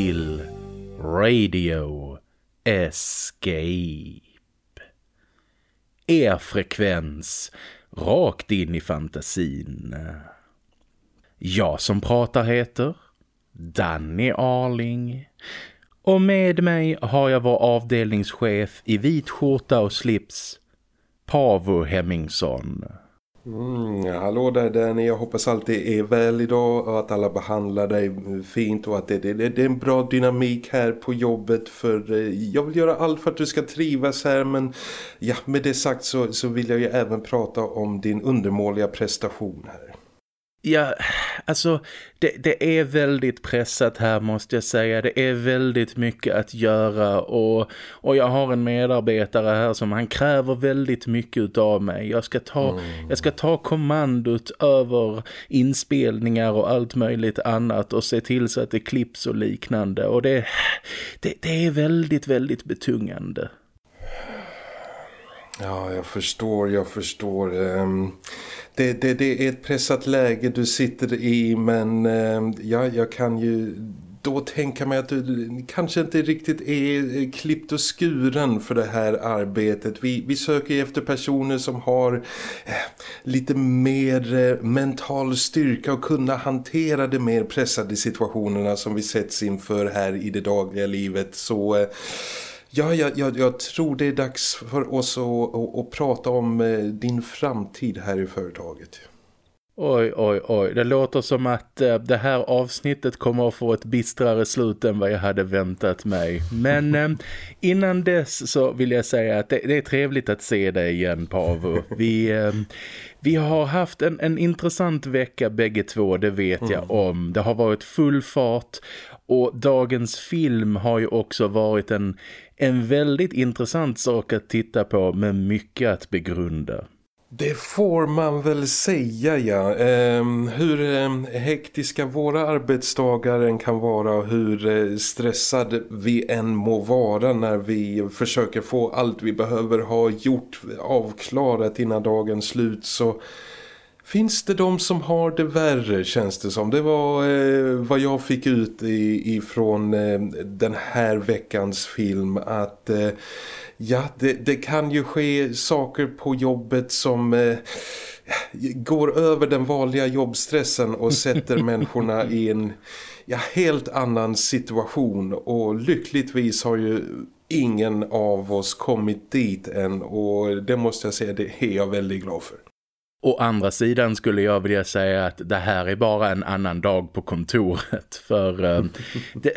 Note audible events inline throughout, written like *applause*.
Till Radio Escape. Er frekvens rakt in i fantasin. Jag som pratar heter Danny Arling. Och med mig har jag vår avdelningschef i vit skjorta och slips, Pavo Hemmingsson. Mm, hallå där Danny, jag hoppas allt är väl idag och att alla behandlar dig fint och att det, det, det är en bra dynamik här på jobbet för eh, jag vill göra allt för att du ska trivas här men ja, med det sagt så, så vill jag ju även prata om din undermåliga prestation här. Ja, alltså det, det, är väldigt pressat här måste jag säga. Det är väldigt mycket att göra och, och jag har en medarbetare här som han kräver väldigt mycket av mig. Jag ska ta, mm. jag ska ta kommandot över inspelningar och allt möjligt annat och se till så att det klipps och liknande. Och det, det, det är väldigt, väldigt betungande. Ja, jag förstår, jag förstår. Ehm, det, det, det är ett pressat läge du sitter i men ehm, ja, jag kan ju då tänka mig att du kanske inte riktigt är klippt och skuren för det här arbetet. Vi, vi söker efter personer som har eh, lite mer eh, mental styrka och kunna hantera de mer pressade situationerna som vi sätts inför här i det dagliga livet. Så... Eh, Ja, jag, jag, jag, tror det är dags för oss att, att, att, prata om eh, din framtid här i företaget. Oj, oj, oj. Det låter som att äh, det här avsnittet kommer att få ett bistrare slut än vad jag hade väntat mig. Men äh, *laughs* innan dess så vill jag säga att det, är trevligt att se dig igen, Pavo. Vi, vi har haft en, en intressant vecka bägge två, det vet jag mm. om. Det har varit full fart och dagens film har ju också varit en, en väldigt intressant sak att titta på med mycket att begrunda. Det får man väl säga, ja. Eh, hur eh, hektiska våra arbetsdagar än kan vara och hur eh, stressad vi än må vara när vi försöker få allt vi behöver ha gjort avklarat innan dagens slut så Finns det de som har det värre känns det som. Det var eh, vad jag fick ut i, ifrån eh, den här veckans film att eh, ja, det, det, kan ju ske saker på jobbet som eh, går över den vanliga jobbstressen och sätter *laughs* människorna i en ja, helt annan situation och lyckligtvis har ju ingen av oss kommit dit än och det måste jag säga, det är jag väldigt glad för. Å andra sidan skulle jag vilja säga att det här är bara en annan dag på kontoret. *laughs* För eh, *laughs* det,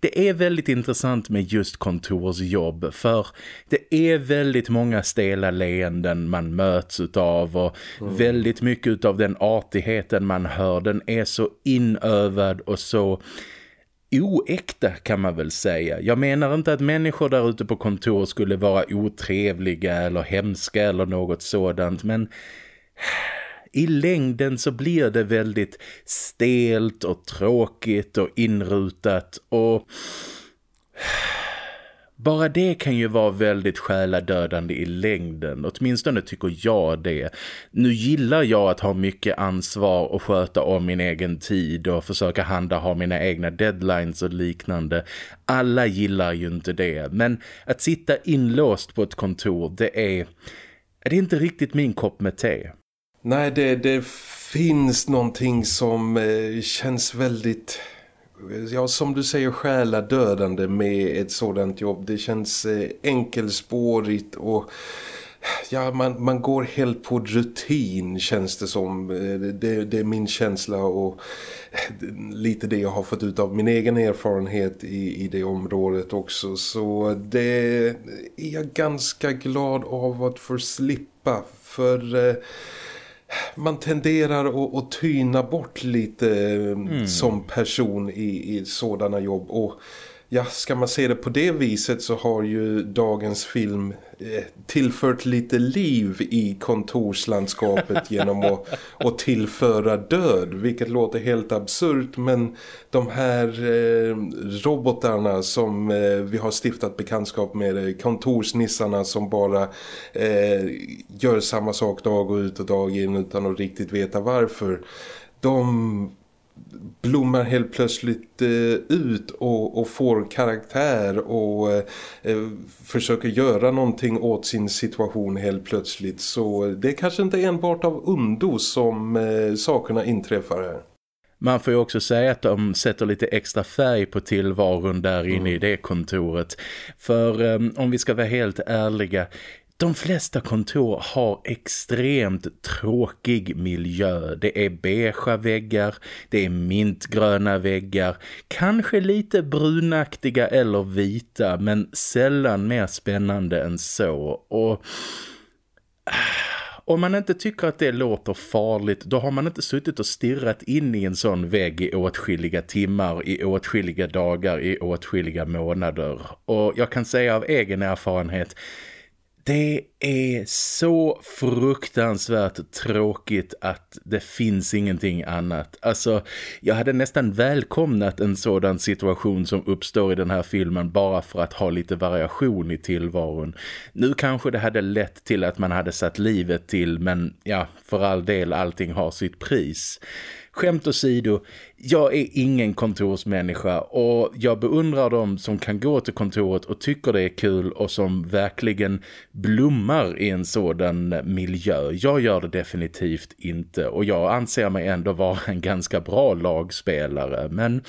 det, är väldigt intressant med just kontorsjobb. För det är väldigt många stela leenden man möts av. Och mm. väldigt mycket av den artigheten man hör. Den är så inövad och så oäkta kan man väl säga. Jag menar inte att människor där ute på kontor skulle vara otrevliga eller hemska eller något sådant. Men i längden så blir det väldigt stelt och tråkigt och inrutat och bara det kan ju vara väldigt själadödande i längden, åtminstone tycker jag det. Nu gillar jag att ha mycket ansvar och sköta om min egen tid och försöka handha mina egna deadlines och liknande. Alla gillar ju inte det, men att sitta inlåst på ett kontor, det är, det är inte riktigt min kopp med te. Nej, det, det finns någonting som eh, känns väldigt, ja som du säger, själadödande med ett sådant jobb. Det känns eh, enkelspårigt och ja, man, man går helt på rutin känns det som. Eh, det, det är min känsla och eh, lite det jag har fått ut av min egen erfarenhet i, i det området också. Så det är jag ganska glad av att få slippa för... Eh, man tenderar att, att tyna bort lite mm. som person i, i sådana jobb och ja, ska man se det på det viset så har ju dagens film eh, tillfört lite liv i kontorslandskapet *laughs* genom att, att tillföra död, vilket låter helt absurt. Men de här eh, robotarna som eh, vi har stiftat bekantskap med, eh, kontorsnissarna som bara eh, gör samma sak dag och ut och dag in utan att riktigt veta varför, de blommar helt plötsligt eh, ut och, och, får karaktär och eh, eh, försöker göra någonting åt sin situation helt plötsligt. Så det är kanske inte enbart av undo som eh, sakerna inträffar här. Man får ju också säga att de sätter lite extra färg på tillvaron där inne mm. i det kontoret. För um, om vi ska vara helt ärliga, de flesta kontor har extremt tråkig miljö. Det är beigea väggar, det är mintgröna väggar, kanske lite brunaktiga eller vita men sällan mer spännande än så. Och ah, om man inte tycker att det låter farligt då har man inte suttit och stirrat in i en sån vägg i åtskilliga timmar, i åtskilliga dagar, i åtskilliga månader. Och jag kan säga av egen erfarenhet det är så fruktansvärt tråkigt att det finns ingenting annat. Alltså, jag hade nästan välkomnat en sådan situation som uppstår i den här filmen bara för att ha lite variation i tillvaron. Nu kanske det hade lett till att man hade satt livet till, men ja, för all del allting har sitt pris. Skämt åsido, jag är ingen kontorsmänniska och jag beundrar dem som kan gå till kontoret och tycker det är kul och som verkligen blommar i en sådan miljö. Jag gör det definitivt inte och jag anser mig ändå vara en ganska bra lagspelare men...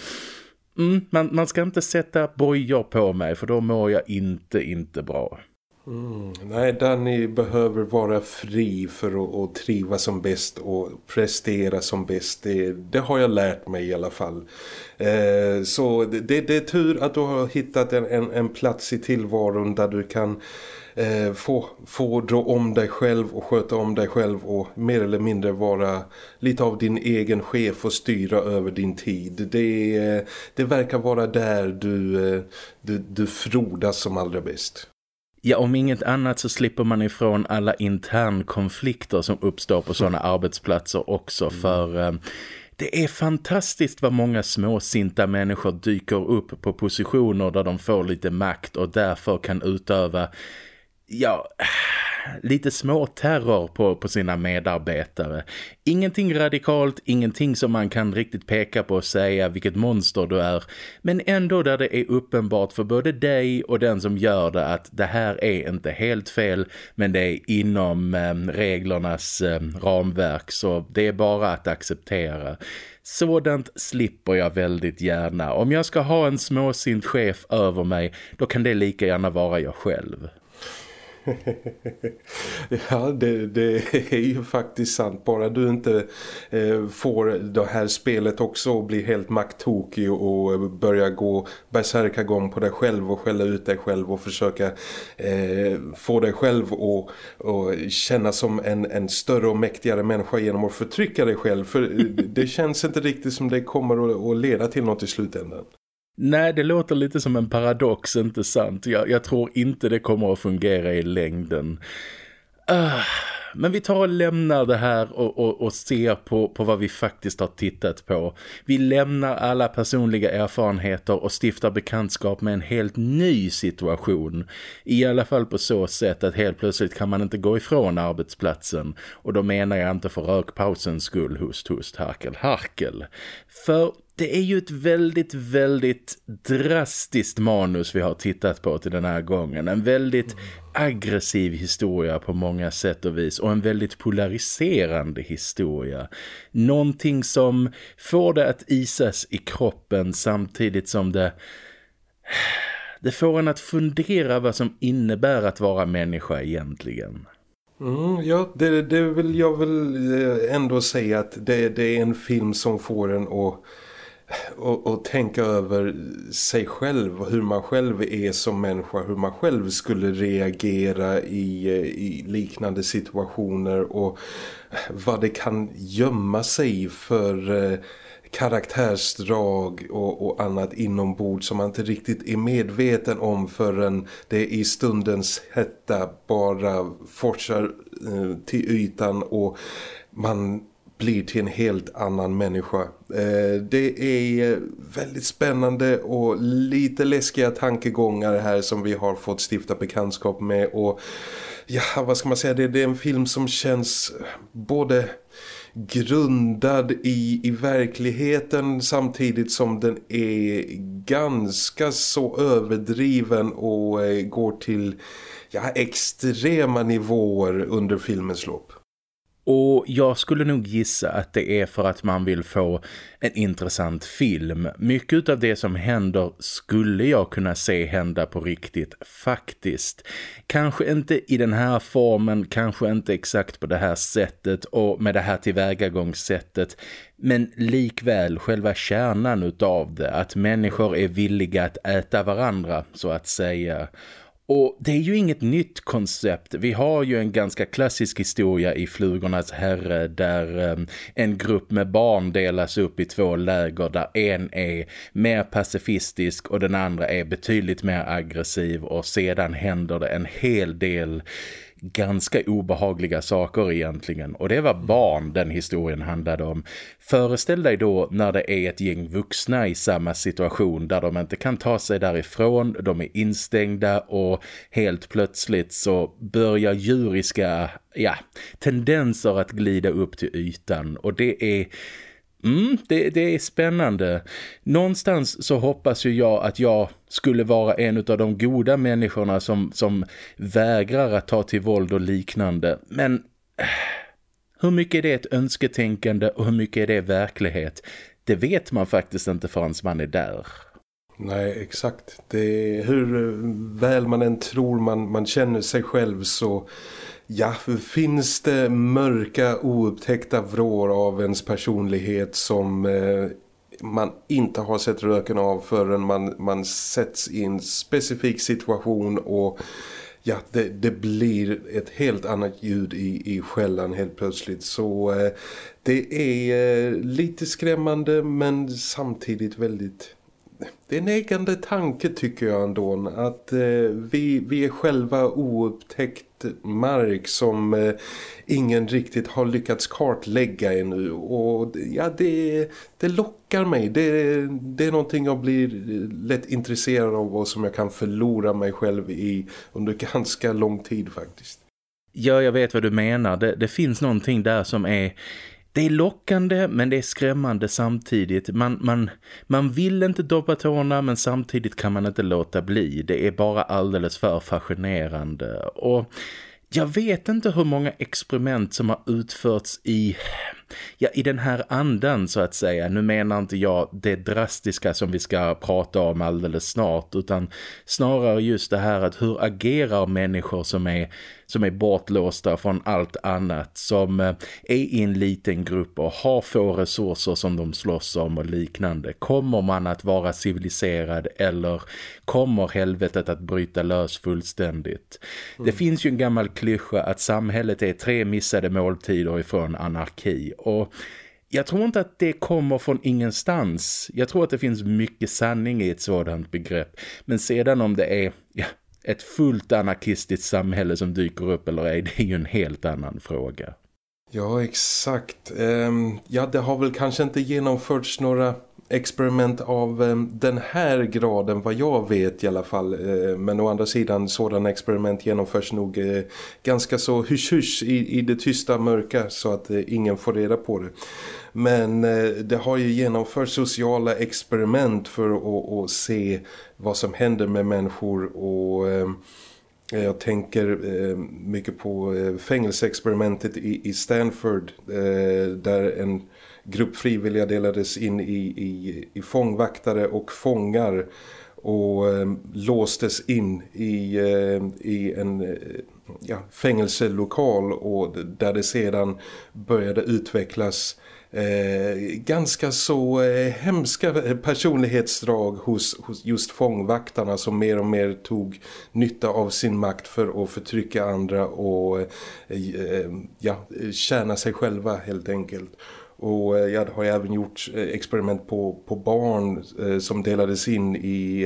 Mm, man, man ska inte sätta bojor på mig för då mår jag inte, inte bra. Mm, nej, Danny behöver vara fri för att, att trivas som bäst och prestera som bäst. Det, det har jag lärt mig i alla fall. Eh, så det, det, är tur att du har hittat en, en, en plats i tillvaron där du kan eh, få, få dra om dig själv och sköta om dig själv och mer eller mindre vara lite av din egen chef och styra över din tid. Det, eh, det verkar vara där du, eh, du, du frodas som allra bäst. Ja, om inget annat så slipper man ifrån alla internkonflikter som uppstår på sådana arbetsplatser också mm. för... Eh, det är fantastiskt vad många småsinta människor dyker upp på positioner där de får lite makt och därför kan utöva ja, lite små terror på, på sina medarbetare. Ingenting radikalt, ingenting som man kan riktigt peka på och säga vilket monster du är. Men ändå där det är uppenbart för både dig och den som gör det att det här är inte helt fel men det är inom eh, reglernas eh, ramverk så det är bara att acceptera. Sådant slipper jag väldigt gärna. Om jag ska ha en småsint chef över mig, då kan det lika gärna vara jag själv. *laughs* ja, det, det, är ju faktiskt sant. Bara du inte eh, får det här spelet också och blir helt makttokig och börjar gå gång på dig själv och skälla ut dig själv och försöka eh, få dig själv att och känna som en, en större och mäktigare människa genom att förtrycka dig själv. För det känns inte riktigt som det kommer att, att leda till något i slutändan. Nej, det låter lite som en paradox, inte sant? Jag, jag tror inte det kommer att fungera i längden. Uh, men vi tar och lämnar det här och, och, och ser på, på vad vi faktiskt har tittat på. Vi lämnar alla personliga erfarenheter och stiftar bekantskap med en helt ny situation. I alla fall på så sätt att helt plötsligt kan man inte gå ifrån arbetsplatsen. Och då menar jag inte för rökpausens skull, host, host, harkel, harkel. För det är ju ett väldigt, väldigt drastiskt manus vi har tittat på till den här gången. En väldigt aggressiv historia på många sätt och vis och en väldigt polariserande historia. Någonting som får det att isas i kroppen samtidigt som det... Det får en att fundera vad som innebär att vara människa egentligen. Mm, ja, det, det vill jag väl eh, ändå säga att det, det är en film som får en att och, och, tänka över sig själv och hur man själv är som människa, hur man själv skulle reagera i, i liknande situationer och vad det kan gömma sig för eh, karaktärsdrag och, och annat inombords som man inte riktigt är medveten om förrän det i stundens hetta bara forsar eh, till ytan och man blir till en helt annan människa. Eh, det är eh, väldigt spännande och lite läskiga tankegångar här som vi har fått stifta bekantskap med och ja, vad ska man säga, det, är en film som känns både grundad i, i verkligheten samtidigt som den är ganska så överdriven och eh, går till ja, extrema nivåer under filmens lopp. Och jag skulle nog gissa att det är för att man vill få en intressant film. Mycket av det som händer skulle jag kunna se hända på riktigt faktiskt. Kanske inte i den här formen, kanske inte exakt på det här sättet och med det här tillvägagångssättet. Men likväl själva kärnan utav det, att människor är villiga att äta varandra så att säga- och det är ju inget nytt koncept. Vi har ju en ganska klassisk historia i Flugornas herre där ehm, en grupp med barn delas upp i två läger där en är mer pacifistisk och den andra är betydligt mer aggressiv och sedan händer det en hel del ganska obehagliga saker egentligen. Och det var barn den historien handlade om. Föreställ dig då när det är ett gäng vuxna i samma situation där de inte kan ta sig därifrån, de är instängda och helt plötsligt så börjar djuriska ja, tendenser att glida upp till ytan. Och det är Mm, det, det, är spännande. Någonstans så hoppas ju jag att jag skulle vara en av de goda människorna som, som vägrar att ta till våld och liknande. Men eh, hur mycket är det ett önsketänkande och hur mycket är det verklighet? Det vet man faktiskt inte förrän man är där. Nej, exakt. Det är, hur väl man än tror man, man känner sig själv så Ja, finns det mörka oupptäckta vrår av ens personlighet som eh, man inte har sett röken av förrän man, man sätts i en specifik situation och ja, det, det blir ett helt annat ljud i, i skällan helt plötsligt. Så eh, det är eh, lite skrämmande men samtidigt väldigt det är en ägande tanke tycker jag ändå att eh, vi, vi är själva oupptäckt mark som eh, ingen riktigt har lyckats kartlägga ännu och ja det, det lockar mig det, det är någonting jag blir lätt intresserad av och som jag kan förlora mig själv i under ganska lång tid faktiskt. Ja, jag vet vad du menar. Det, det finns någonting där som är det är lockande men det är skrämmande samtidigt. Man, man, man vill inte doppa tårna men samtidigt kan man inte låta bli. Det är bara alldeles för fascinerande. Och jag vet inte hur många experiment som har utförts i ja, i den här andan så att säga. Nu menar inte jag det drastiska som vi ska prata om alldeles snart utan snarare just det här att hur agerar människor som är, som är bortlåsta från allt annat som eh, är i en liten grupp och har få resurser som de slåss om och liknande. Kommer man att vara civiliserad eller kommer helvetet att bryta lös fullständigt? Mm. Det finns ju en gammal klyscha att samhället är tre missade måltider ifrån anarki och jag tror inte att det kommer från ingenstans. Jag tror att det finns mycket sanning i ett sådant begrepp. Men sedan om det är ja, ett fullt anarkistiskt samhälle som dyker upp eller ej, *laughs* det är ju en helt annan fråga. Ja, exakt. Ehm, ja, det har väl kanske inte genomförts några experiment av eh, den här graden vad jag vet i alla fall. Eh, men å andra sidan sådana experiment genomförs nog eh, ganska så hysch i, i det tysta mörka så att ingen får reda på det. Men det har ju genomförts sociala experiment för att, att se vad som händer med människor och... Jag tänker mycket på fängelseexperimentet i Stanford där en grupp frivilliga delades in i, i, i fångvaktare och fångar och eh, låstes in i, eh, i en eh, ja, fängelselokal och där det sedan började utvecklas eh, ganska så eh, hemska eh, personlighetsdrag hos, hos just fångvaktarna som mer och mer tog nytta av sin makt för att förtrycka andra och eh, eh ja, tjäna sig själva helt enkelt. Och eh, jag har även gjort eh, experiment på, på barn eh, som delades in i,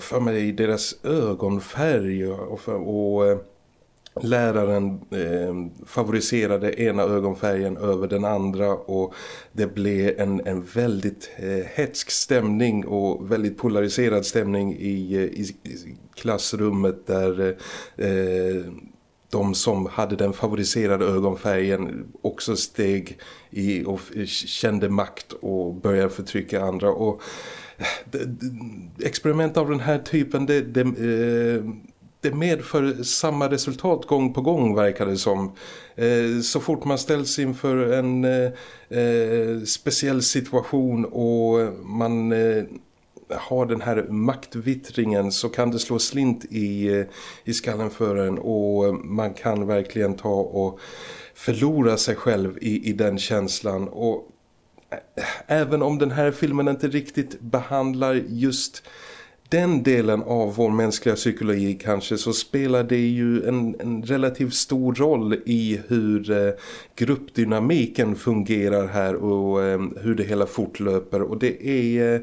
för mig, i deras ögonfärg och, och läraren eh, favoriserade ena ögonfärgen över den andra och det blev en, en väldigt eh, hetsk stämning och väldigt polariserad stämning i, i, i klassrummet där eh, de som hade den favoriserade ögonfärgen också steg i och kände makt och började förtrycka andra och eh, experiment av den här typen det, det, eh, det medför samma resultat gång på gång verkar det som. Eh, så fort man ställs inför en speciell situation och man har den här maktvittringen så kan det slå slint i, eh, i skallen för en och man kan verkligen ta och förlora sig själv i, i den känslan. Och eh, även om den här filmen inte riktigt behandlar just den delen av vår mänskliga psykologi kanske så spelar det ju en, en relativt stor roll i hur eh, gruppdynamiken fungerar här och eh, hur det hela fortlöper. Och det är... Eh,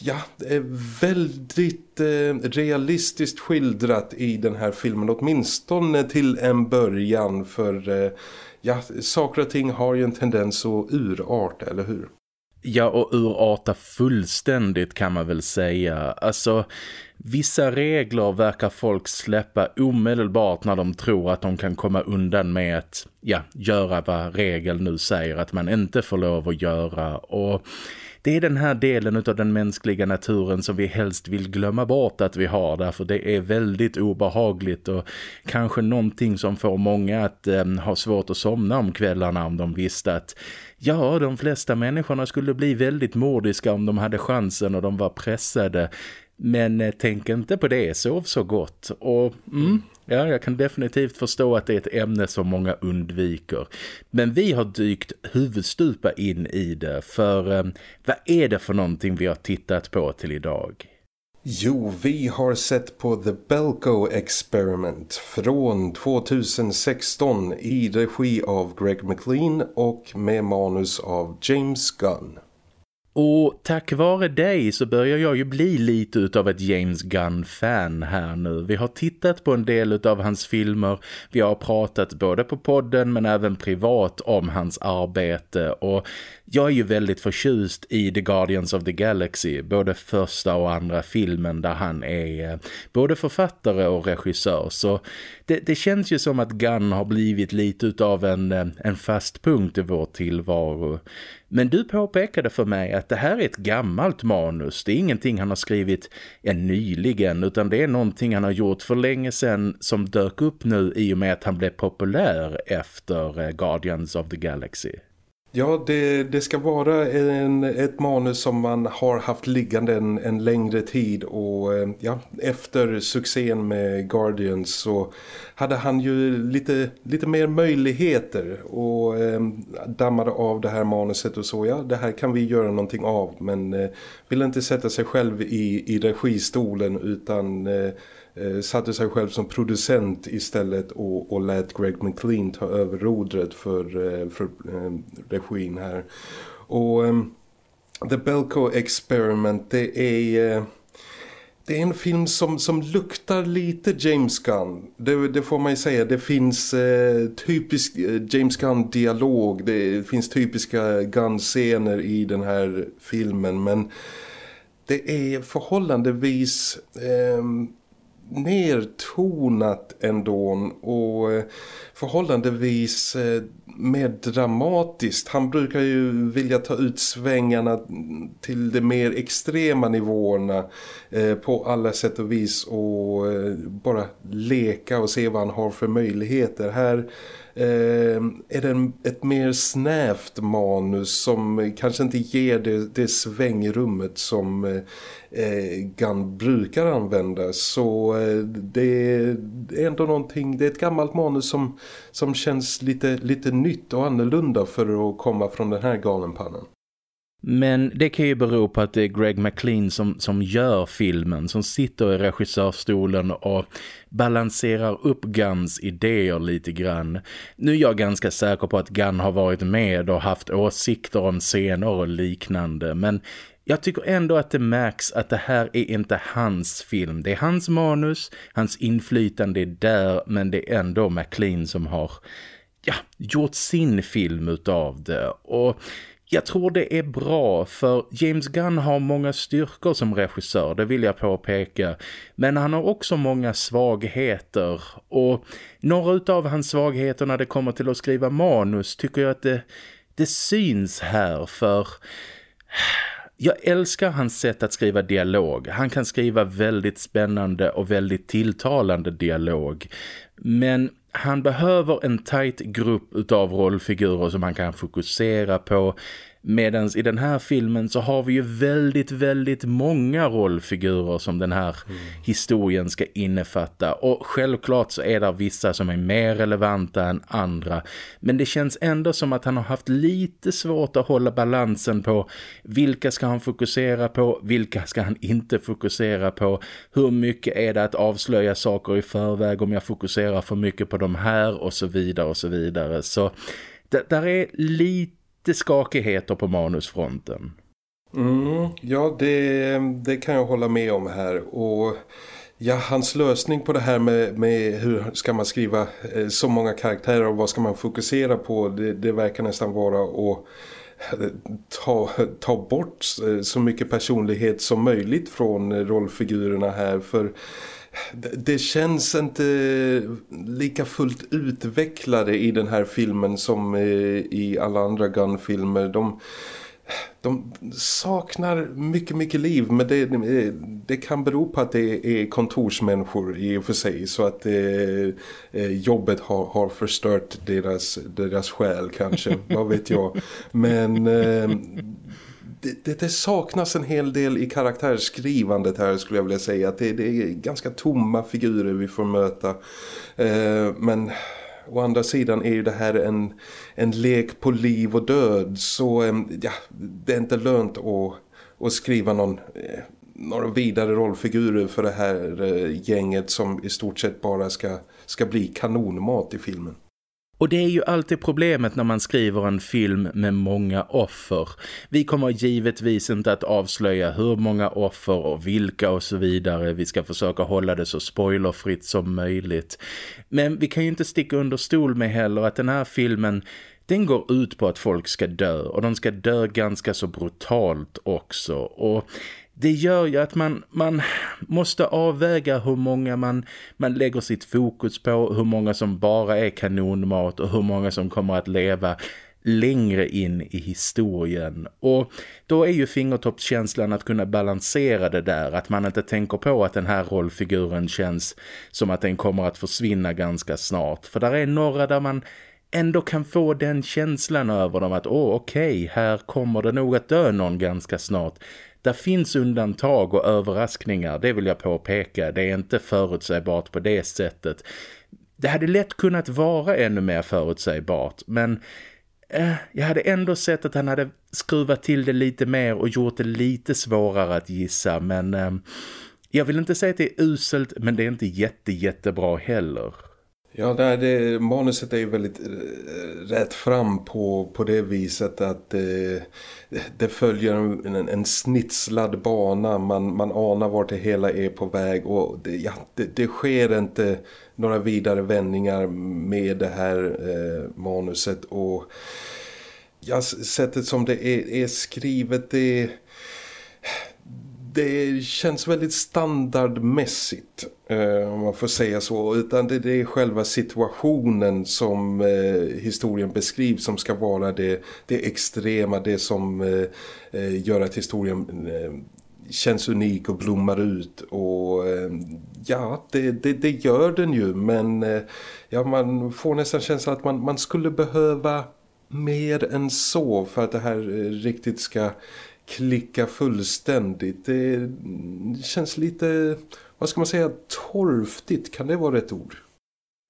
ja, det är väldigt eh, realistiskt skildrat i den här filmen åtminstone till en början för eh, ja, saker och ting har ju en tendens att urarta, eller hur? Ja, och urarta fullständigt kan man väl säga. Alltså, vissa regler verkar folk släppa omedelbart när de tror att de kan komma undan med att, ja, göra vad regeln nu säger att man inte får lov att göra. Och det är den här delen av den mänskliga naturen som vi helst vill glömma bort att vi har därför det är väldigt obehagligt och kanske någonting som får många att eh, ha svårt att somna om kvällarna om de visste att ja, de flesta människorna skulle bli väldigt mordiska om de hade chansen och de var pressade. Men eh, tänk inte på det, sov så gott. Och mm, ja, jag kan definitivt förstå att det är ett ämne som många undviker. Men vi har dykt huvudstupa in i det. För eh, vad är det för någonting vi har tittat på till idag? Jo, vi har sett på The Belko Experiment från 2016 i regi av Greg McLean och med manus av James Gunn. Och tack vare dig så börjar jag ju bli lite utav ett James Gunn-fan här nu. Vi har tittat på en del utav hans filmer. Vi har pratat både på podden men även privat om hans arbete. Och jag är ju väldigt förtjust i The Guardians of the Galaxy. Både första och andra filmen där han är eh, både författare och regissör. Så det, det känns ju som att Gunn har blivit lite utav en, eh, en fast punkt i vår tillvaro. Men du påpekade för mig att det här är ett gammalt manus. Det är ingenting han har skrivit än nyligen utan det är någonting han har gjort för länge sedan som dök upp nu i och med att han blev populär efter eh, Guardians of the Galaxy. Ja, det, det ska vara en, ett manus som man har haft liggande en, en längre tid och eh, ja, efter succén med Guardians så hade han ju lite, lite mer möjligheter och eh, dammade av det här manuset och så, ja det här kan vi göra någonting av men eh, vill inte sätta sig själv i, i registolen utan eh, Eh, satte sig själv som producent istället och, och lät Greg McLean ta över rodret för, eh, för eh, regin här. Och ehm, The Belko Experiment det är... Det är en film som, som luktar lite James Gunn. Det, det får man ju säga. Det finns eh, typisk eh, James Gunn-dialog. Det finns typiska Gunn-scener i den här filmen. Men det är förhållandevis eh, nertonat ändå och eh, förhållandevis eh, mer dramatiskt. Han brukar ju vilja ta ut svängarna till de mer extrema nivåerna eh, på alla sätt och vis och bara leka och se vad han har för möjligheter. Här Ehm, är det en, ett mer snävt manus som eh, kanske inte ger det, det svängrummet som eh, eh, Gunn brukar använda så eh, det är ändå någonting, det är ett gammalt manus som, som känns lite, lite nytt och annorlunda för att komma från den här galenpannan. Men det kan ju bero på att det är Greg McLean som, som gör filmen, som sitter i regissörstolen och balanserar upp Guns idéer lite grann. Nu är jag ganska säker på att Gunn har varit med och haft åsikter om scener och liknande, men jag tycker ändå att det märks att det här är inte hans film. Det är hans manus, hans inflytande är där, men det är ändå McLean som har ja, gjort sin film utav det. Och jag tror det är bra för James Gunn har många styrkor som regissör, det vill jag påpeka. Men han har också många svagheter och några av hans svagheter när det kommer till att skriva manus tycker jag att det, det syns här för... Jag älskar hans sätt att skriva dialog. Han kan skriva väldigt spännande och väldigt tilltalande dialog. Men han behöver en tight grupp utav rollfigurer som han kan fokusera på. Medan i den här filmen så har vi ju väldigt, väldigt många rollfigurer som den här mm. historien ska innefatta. Och självklart så är det vissa som är mer relevanta än andra. Men det känns ändå som att han har haft lite svårt att hålla balansen på vilka ska han fokusera på, vilka ska han inte fokusera på. Hur mycket är det att avslöja saker i förväg om jag fokuserar för mycket på de här och så vidare och så vidare. Så där är lite lite skakigheter på manusfronten. Mm, ja, det, det kan jag hålla med om här. Och ja, hans lösning på det här med, med hur ska man skriva eh, så många karaktärer och vad ska man fokusera på, det, det verkar nästan vara att eh, ta, ta bort eh, så mycket personlighet som möjligt från eh, rollfigurerna här för det känns inte lika fullt utvecklade i den här filmen som i alla andra Gun-filmer. De, de saknar mycket, mycket liv men det, det kan bero på att det är kontorsmänniskor i och för sig så att eh, eh jobbet har, har förstört deras, deras själ kanske, vad vet jag. Men eh, det, det, det, saknas en hel del i karaktärsskrivandet här skulle jag vilja säga. Att det, det är ganska tomma figurer vi får möta. Eh, men å andra sidan är ju det här en, en lek på liv och död. Så eh, ja, det är inte lönt att, att skriva någon... Eh, några vidare rollfigurer för det här eh, gänget som i stort sett bara ska, ska bli kanonmat i filmen. Och det är ju alltid problemet när man skriver en film med många offer. Vi kommer givetvis inte att avslöja hur många offer och vilka och så vidare. Vi ska försöka hålla det så spoilerfritt som möjligt. Men vi kan ju inte sticka under stol med heller att den här filmen den går ut på att folk ska dö och de ska dö ganska så brutalt också och det gör ju att man, man måste avväga hur många man, man lägger sitt fokus på, hur många som bara är kanonmat och hur många som kommer att leva längre in i historien. Och då är ju fingertoppskänslan att kunna balansera det där. Att man inte tänker på att den här rollfiguren känns som att den kommer att försvinna ganska snart. För där är några där man ändå kan få den känslan över dem att åh okej, okay, här kommer det nog att dö någon ganska snart. Där finns undantag och överraskningar, det vill jag påpeka. Det är inte förutsägbart på det sättet. Det hade lätt kunnat vara ännu mer förutsägbart, men eh, jag hade ändå sett att han hade skruvat till det lite mer och gjort det lite svårare att gissa. Men eh, jag vill inte säga att det är uselt, men det är inte jätte jättebra heller. Ja, det, det, manuset är ju väldigt eh, rätt fram på, på det viset att eh, det följer en, en snitslad bana. Man, man anar vart det hela är på väg och det, ja, det, det sker inte några vidare vändningar med det här eh, manuset och ja, sättet som det är, är skrivet det det känns väldigt standardmässigt Eh, om man får säga så. Utan det, det är själva situationen som eh, historien beskrivs som ska vara det, det extrema, det som eh, eh gör att historien eh, känns unik och blommar ut. Och eh, ja, det, det, det, gör den ju. Men eh, ja, man får nästan känslan att man, man skulle behöva mer än så för att det här riktigt ska klicka fullständigt. Det känns lite, vad ska man säga, torftigt. Kan det vara rätt ord?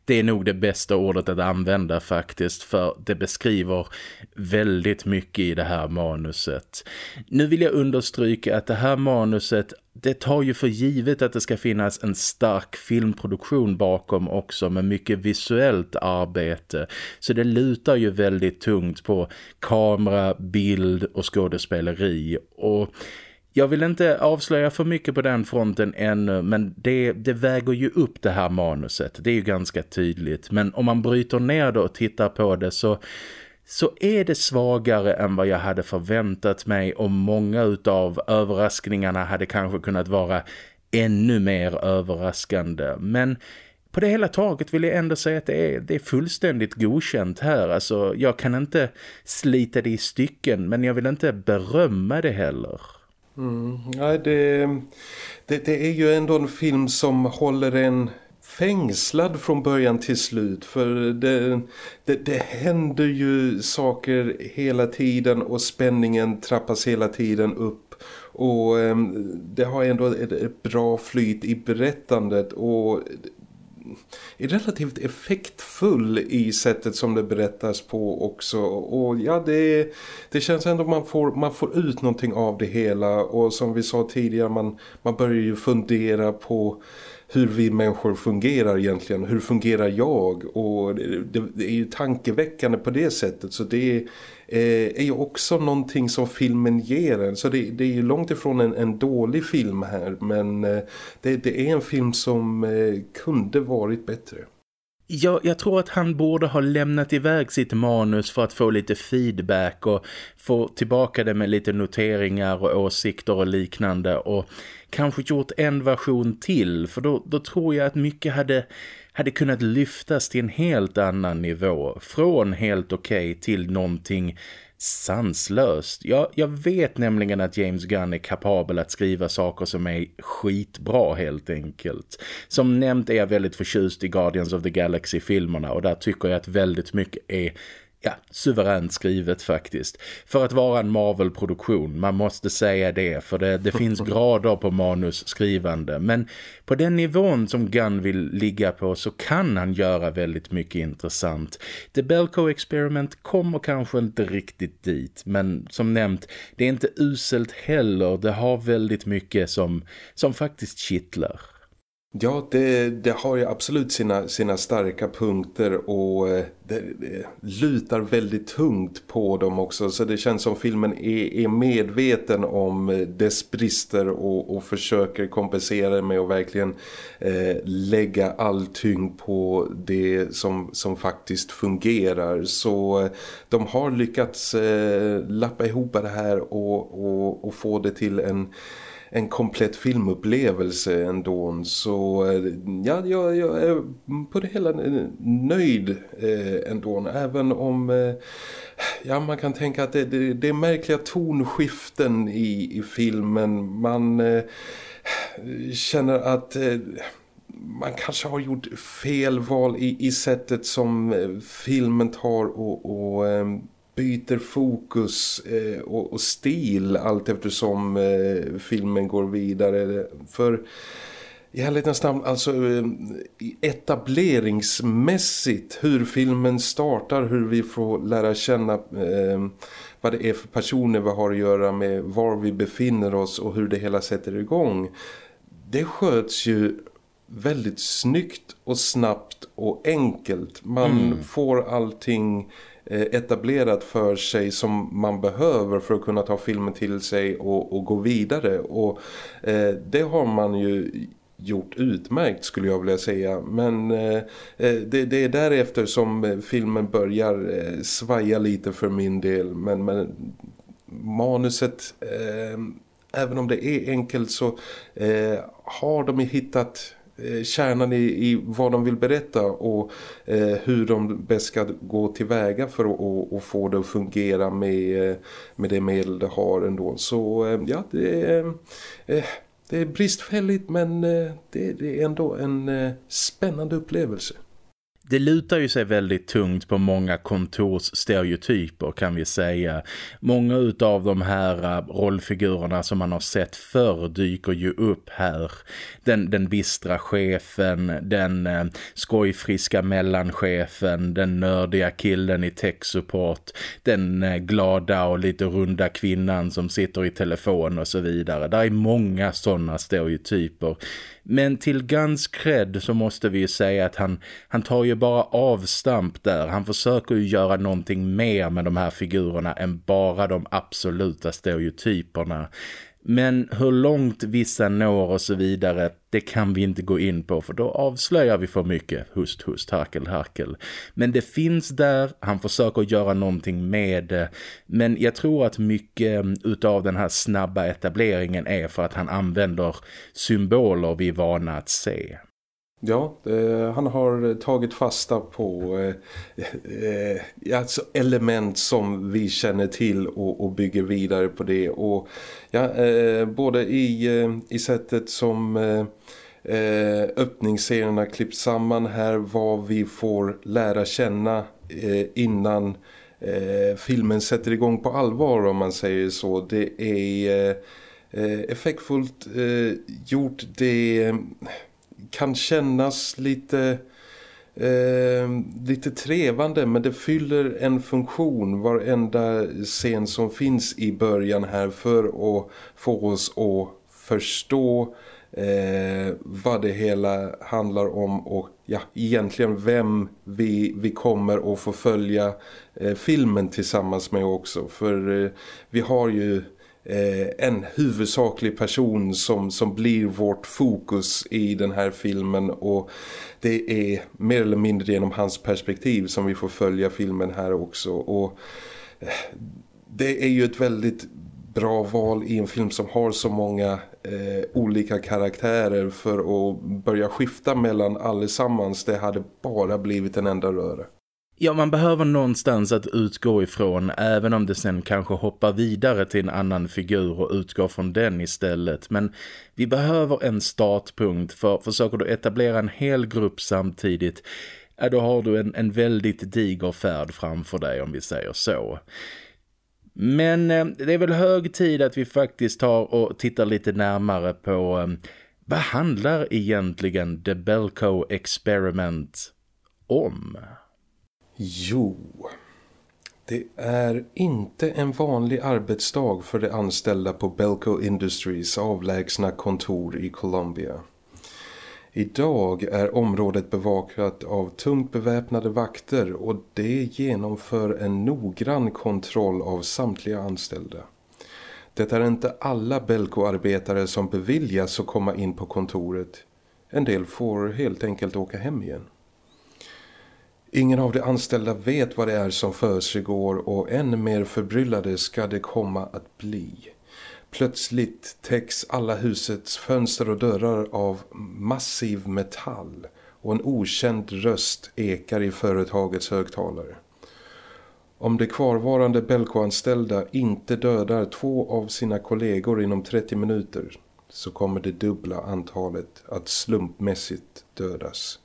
Det är nog det bästa ordet att använda faktiskt för det beskriver väldigt mycket i det här manuset. Nu vill jag understryka att det här manuset det tar ju för givet att det ska finnas en stark filmproduktion bakom också med mycket visuellt arbete. Så det lutar ju väldigt tungt på kamera, bild och skådespeleri och jag vill inte avslöja för mycket på den fronten ännu men det, det väger ju upp det här manuset. Det är ju ganska tydligt. Men om man bryter ner det och tittar på det så så är det svagare än vad jag hade förväntat mig och många utav överraskningarna hade kanske kunnat vara ännu mer överraskande. Men på det hela taget vill jag ändå säga att det är, det är fullständigt godkänt här. Alltså, jag kan inte slita det i stycken men jag vill inte berömma det heller. Mm, ja, det, det, det är ju ändå en film som håller en fängslad från början till slut. För det, det, det händer ju saker hela tiden och spänningen trappas hela tiden upp. Och eh, det har ändå ett, ett bra flyt i berättandet. Och är relativt effektfull i sättet som det berättas på också. Och ja det, det känns ändå man får, man får ut någonting av det hela. Och som vi sa tidigare man, man börjar ju fundera på hur vi människor fungerar egentligen. Hur fungerar jag? Och det, det är ju tankeväckande på det sättet så det är, eh, är ju också någonting som filmen ger en. Så det, det är ju långt ifrån en, en dålig film här men eh, det, det, är en film som eh, kunde varit bättre. Jag, jag tror att han borde ha lämnat iväg sitt manus för att få lite feedback och få tillbaka det med lite noteringar och åsikter och liknande och kanske gjort en version till för då, då tror jag att mycket hade, hade kunnat lyftas till en helt annan nivå. Från helt okej okay till någonting sanslöst. Jag, jag vet nämligen att James Gunn är kapabel att skriva saker som är skitbra helt enkelt. Som nämnt är jag väldigt förtjust i Guardians of the Galaxy-filmerna och där tycker jag att väldigt mycket är ja, suveränt skrivet faktiskt. För att vara en Marvel-produktion, man måste säga det för det, det finns grader på manusskrivande. Men på den nivån som Gunn vill ligga på så kan han göra väldigt mycket intressant. The Belko Experiment kommer kanske inte riktigt dit, men som nämnt, det är inte uselt heller. Det har väldigt mycket som, som faktiskt kittlar. Ja, det, det har ju absolut sina, sina starka punkter och eh, det, det, lutar väldigt tungt på dem också. Så det känns som filmen är, är medveten om eh, dess brister och, och försöker kompensera med att verkligen eh, lägga all tyngd på det som, som faktiskt fungerar. Så eh, de har lyckats eh, lappa ihop det här och, och, och få det till en en komplett filmupplevelse ändå. Så eh, ja, jag, jag är på det hela eh, nöjd eh, ändå. Även om ja, man kan tänka att det, det, det är märkliga tonskiften i, i filmen. Man eh, känner att... Eh, man kanske har gjort fel val i, i sättet som filmen tar och, och byter fokus eh, och, och, stil allt eftersom eh, filmen går vidare. För i ärlighetens namn, alltså eh, etableringsmässigt hur filmen startar, hur vi får lära känna eh, vad det är för personer vi har att göra med, var vi befinner oss och hur det hela sätter igång. Det sköts ju väldigt snyggt och snabbt och enkelt. Man mm. får allting Eh, etablerat för sig som man behöver för att kunna ta filmen till sig och, och gå vidare. Och eh, det har man ju gjort utmärkt skulle jag vilja säga. Men eh, eh det, det, är därefter som eh, filmen börjar eh, svaja lite för min del. Men, men manuset eh, även om det är enkelt så har de hittat Eh, kärnan i, i vad de vill berätta och eh, hur de bäst ska gå tillväga för att och, och få det att fungera med, eh, med det medel det har ändå. Så eh, ja, det är, eh, det är bristfälligt men eh, det, det, är ändå en spännande upplevelse det lutar ju sig väldigt tungt på många kontorsstereotyper kan vi säga. Många av de här äh, rollfigurerna som man har sett förr dyker ju upp här. Den, den bistra chefen, den eh, skojfriska mellanchefen, den nördiga killen i tech-support, den eh, glada och lite runda kvinnan som sitter i telefon och så vidare. Det är många sådana stereotyper men till Guns cred så måste vi ju säga att han, han tar ju bara avstamp där. Han försöker ju göra någonting mer med de här figurerna än bara de absoluta stereotyperna. Men hur långt vissa når och så vidare, det kan vi inte gå in på för då avslöjar vi för mycket. Hust, hust, harkel, harkel. Men det finns där, han försöker göra någonting med det. Men jag tror att mycket mm, utav den här snabba etableringen är för att han använder symboler vi är vana att se. Ja, eh, han har tagit fasta på eh, eh, alltså element som vi känner till och, och bygger vidare på det. Och ja, eh, både i, eh, i sättet som eh, eh öppningsserierna klipps samman här, vad vi får lära känna innan filmen sätter igång på allvar om man säger så. Det är effektfullt gjort, det kan kännas lite eh, lite trevande men det fyller en funktion varenda scen som finns i början här för att få oss att förstå eh, vad det hela handlar om och ja, egentligen vem vi, vi kommer att få följa eh, filmen tillsammans med också. För eh, vi har ju Eh, en huvudsaklig person som, som blir vårt fokus i den här filmen. Och det är mer eller mindre genom hans perspektiv som vi får följa filmen här också. Och eh, det är ju ett väldigt bra val i en film som har så många eh, olika karaktärer för att börja skifta mellan allesammans. Det hade bara blivit en enda röra. Ja, man behöver någonstans att utgå ifrån även om det sen kanske hoppar vidare till en annan figur och utgår från den istället. Men vi behöver en startpunkt för försöker du etablera en hel grupp samtidigt ja, då har du en, en väldigt diger färd framför dig om vi säger så. Men eh, det är väl hög tid att vi faktiskt tar och tittar lite närmare på eh, vad handlar egentligen The Belko Experiment om? Jo, det är inte en vanlig arbetsdag för de anställda på Belco Industries avlägsna kontor i Colombia. Idag är området bevakat av tungt beväpnade vakter och det genomför en noggrann kontroll av samtliga anställda. Det är inte alla Belco-arbetare som beviljas att komma in på kontoret. En del får helt enkelt åka hem igen. Ingen av de anställda vet vad det är som försiggår och än mer förbryllade ska det komma att bli. Plötsligt täcks alla husets fönster och dörrar av massiv metall och en okänd röst ekar i företagets högtalare. Om de kvarvarande Belko-anställda inte dödar två av sina kollegor inom 30 minuter så kommer det dubbla antalet att slumpmässigt dödas.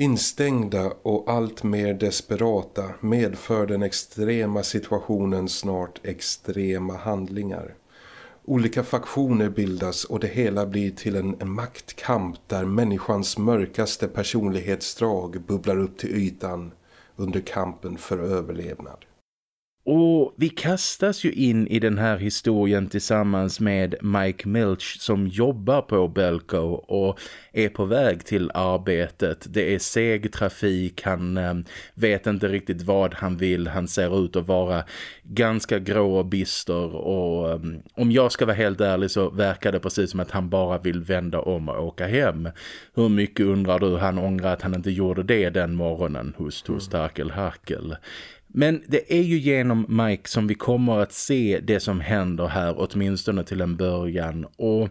Instängda och allt mer desperata medför den extrema situationen snart extrema handlingar. Olika faktioner bildas och det hela blir till en, en maktkamp där människans mörkaste personlighetsdrag bubblar upp till ytan under kampen för överlevnad. Och vi kastas ju in i den här historien tillsammans med Mike Milch som jobbar på Belco och är på väg till arbetet. Det är seg trafik, han eh, vet inte riktigt vad han vill. Han ser ut att vara ganska grå och bister och eh, om jag ska vara helt ärlig så verkar det precis som att han bara vill vända om och åka hem. Hur mycket undrar du han ångrar att han inte gjorde det den morgonen hos hos Harkel Harkel? Men det är ju genom Mike som vi kommer att se det som händer här åtminstone till en början och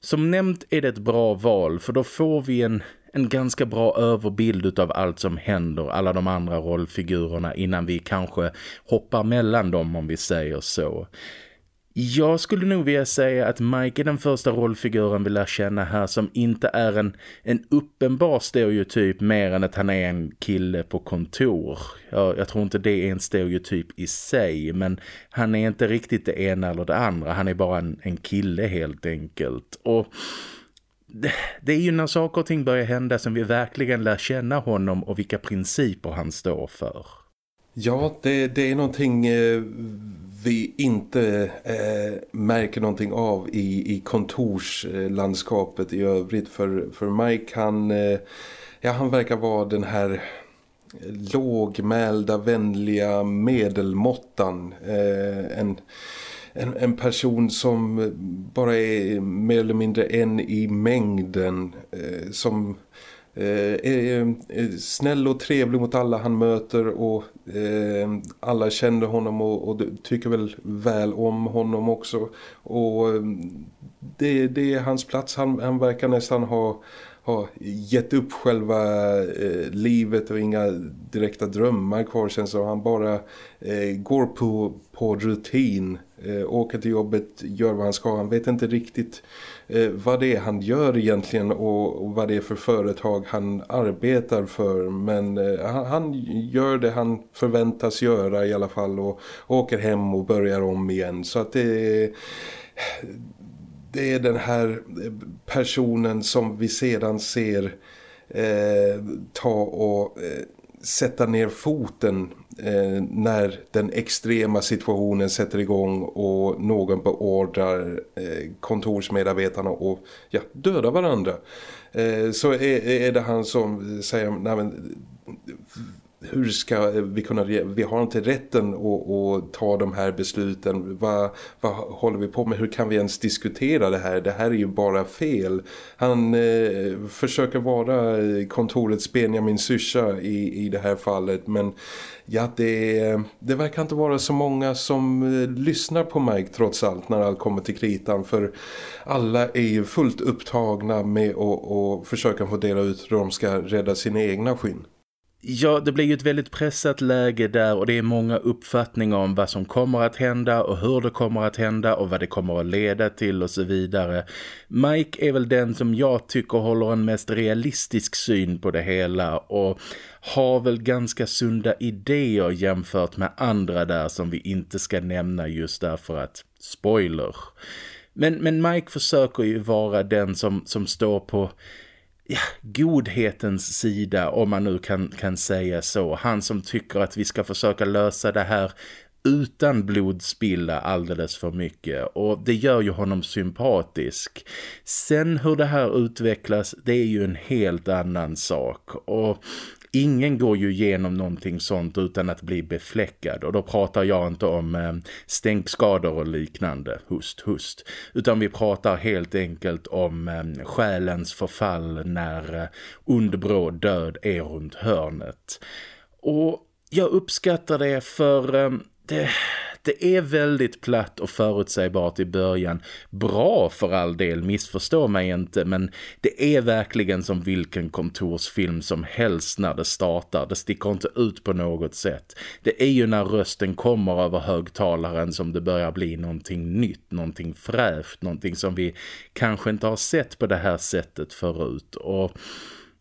som nämnt är det ett bra val för då får vi en, en ganska bra överbild av allt som händer, alla de andra rollfigurerna innan vi kanske hoppar mellan dem om vi säger så. Jag skulle nog vilja säga att Mike är den första rollfiguren vi lär känna här som inte är en, en uppenbar stereotyp mer än att han är en kille på kontor. Jag, jag tror inte det är en stereotyp i sig men han är inte riktigt det ena eller det andra. Han är bara en, en kille helt enkelt. Och det, det är ju när saker och ting börjar hända som vi verkligen lär känna honom och vilka principer han står för. Ja, det, det är någonting eh, vi inte eh, märker någonting av i, i kontorslandskapet i övrigt. För, för Mike han, eh, ja, han verkar vara den här eh, lågmälda, vänliga medelmåttan. Eh, en, en, en person som bara är mer eller mindre en i mängden eh, som eh, är, är, snäll och trevlig mot alla han möter och Ehm, alla kände honom och, och, tycker väl väl om honom också. Och ehm, det, det är hans plats. Han, han verkar nästan ha ha gett upp själva eh, livet och inga direkta drömmar kvar känns som. Han bara eh, går på, på rutin. Eh, åker till jobbet, gör vad han ska. Han vet inte riktigt eh, vad det är han gör egentligen och, och, vad det är för företag han arbetar för. Men eh, han, han, gör det han förväntas göra i alla fall och, och åker hem och börjar om igen. Så att det det är den här personen som vi sedan ser eh, ta och eh, sätta ner foten eh, när den extrema situationen sätter igång och någon beordrar eh, kontorsmedarbetarna att ja, döda varandra. Eh, så är, är det han som säger nej men hur ska vi kunna, vi har inte rätten att, att ta de här besluten, vad, vad håller vi på med, hur kan vi ens diskutera det här, det här är ju bara fel. Han eh, försöker vara kontorets Benjamin Syscha i, i det här fallet men ja det, det verkar inte vara så många som eh, lyssnar på Mike trots allt när allt kommer till kritan för alla är ju fullt upptagna med att, att försöka få dela ut hur de ska rädda sina egna skinn. Ja, det blir ju ett väldigt pressat läge där och det är många uppfattningar om vad som kommer att hända och hur det kommer att hända och vad det kommer att leda till och så vidare. Mike är väl den som jag tycker håller en mest realistisk syn på det hela och har väl ganska sunda idéer jämfört med andra där som vi inte ska nämna just därför att spoiler. Men, men Mike försöker ju vara den som, som står på ja, godhetens sida om man nu kan, kan säga så. Han som tycker att vi ska försöka lösa det här utan blodspilla alldeles för mycket och det gör ju honom sympatisk. Sen hur det här utvecklas det är ju en helt annan sak och Ingen går ju igenom någonting sånt utan att bli befläckad och då pratar jag inte om eh, stänkskador och liknande, hust, hust. Utan vi pratar helt enkelt om eh, själens förfall när eh, underbrå död är runt hörnet. Och jag uppskattar det för eh, det det är väldigt platt och förutsägbart i början. Bra för all del, missförstå mig inte, men det är verkligen som vilken kontorsfilm som helst när det startar. Det sticker inte ut på något sätt. Det är ju när rösten kommer över högtalaren som det börjar bli någonting nytt, någonting fräscht, någonting som vi kanske inte har sett på det här sättet förut. Och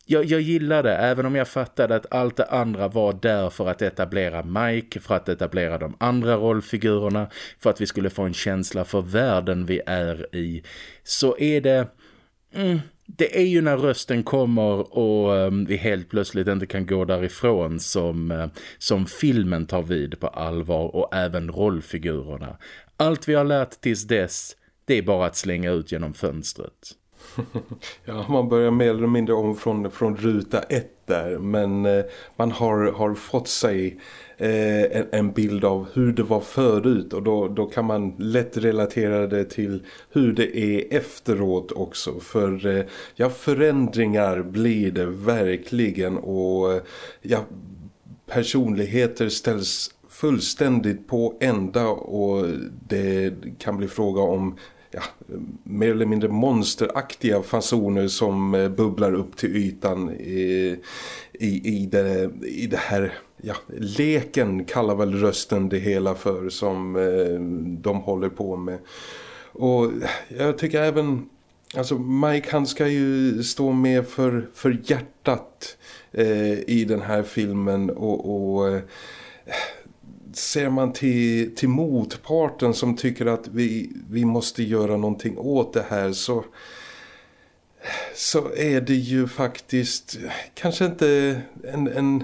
jag, jag det, även om jag fattade att allt det andra var där för att etablera Mike, för att etablera de andra rollfigurerna, för att vi skulle få en känsla för världen vi är i. Så är det... Mm, det är ju när rösten kommer och um, vi helt plötsligt inte kan gå därifrån som, uh, som filmen tar vid på allvar och även rollfigurerna. Allt vi har lärt tills dess, det är bara att slänga ut genom fönstret. *laughs* ja, man börjar mer eller mindre om från, från ruta ett där. Men eh, man har, har fått sig eh, en, en, bild av hur det var förut. Och då, då kan man lätt relatera det till hur det är efteråt också. För eh, ja, förändringar blir det verkligen. Och eh, ja, personligheter ställs fullständigt på ända och det kan bli fråga om ja, mer eller mindre monsteraktiga fasoner som eh, bubblar upp till ytan i, i, i, det, i det här ja, leken kallar väl rösten det hela för som eh, de håller på med. Och jag tycker även Alltså Mike han ska ju stå med för, för hjärtat eh, i den här filmen och, och eh, ser man till, till motparten som tycker att vi, vi måste göra någonting åt det här så, så är det ju faktiskt kanske inte en, en,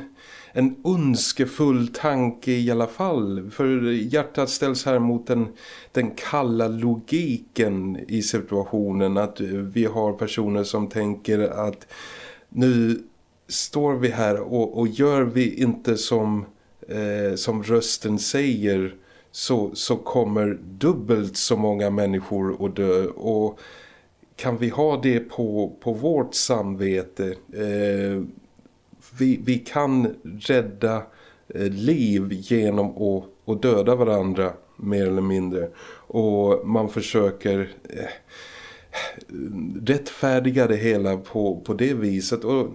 en önskefull tanke i alla fall. För hjärtat ställs här mot den, den kalla logiken i situationen. Att vi har personer som tänker att nu står vi här och, och gör vi inte som eh, som rösten säger så, så kommer dubbelt så många människor att dö. Och kan vi ha det på, på vårt samvete? Eh, vi, vi kan rädda eh, liv genom att, att döda varandra mer eller mindre. Och man försöker eh, rättfärdiga det hela på, på det viset. Och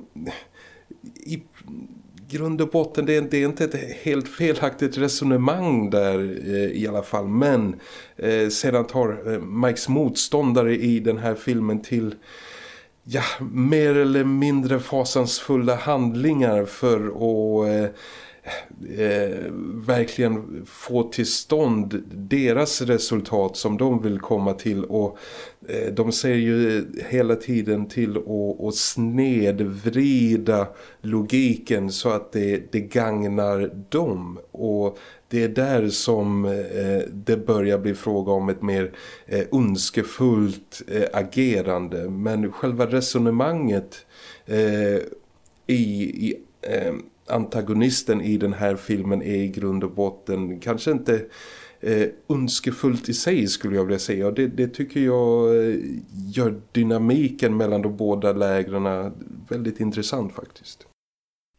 i grund och botten det är, det är inte ett helt felaktigt resonemang där eh, i alla fall. Men eh, sedan tar eh, Mikes motståndare i den här filmen till ja, mer eller mindre fasansfulla handlingar för att eh, eh, verkligen få till stånd deras resultat som de vill komma till och Eh, de ser ju hela tiden till att, att snedvrida logiken så att det, det gagnar dem. Och det är där som eh, det börjar bli fråga om ett mer eh, önskefullt eh, agerande. Men själva resonemanget eh, i, i eh, antagonisten i den här filmen är i grund och botten kanske inte eh, önskefullt i sig skulle jag vilja säga. Och det, det tycker jag eh, gör dynamiken mellan de båda lägren väldigt intressant faktiskt.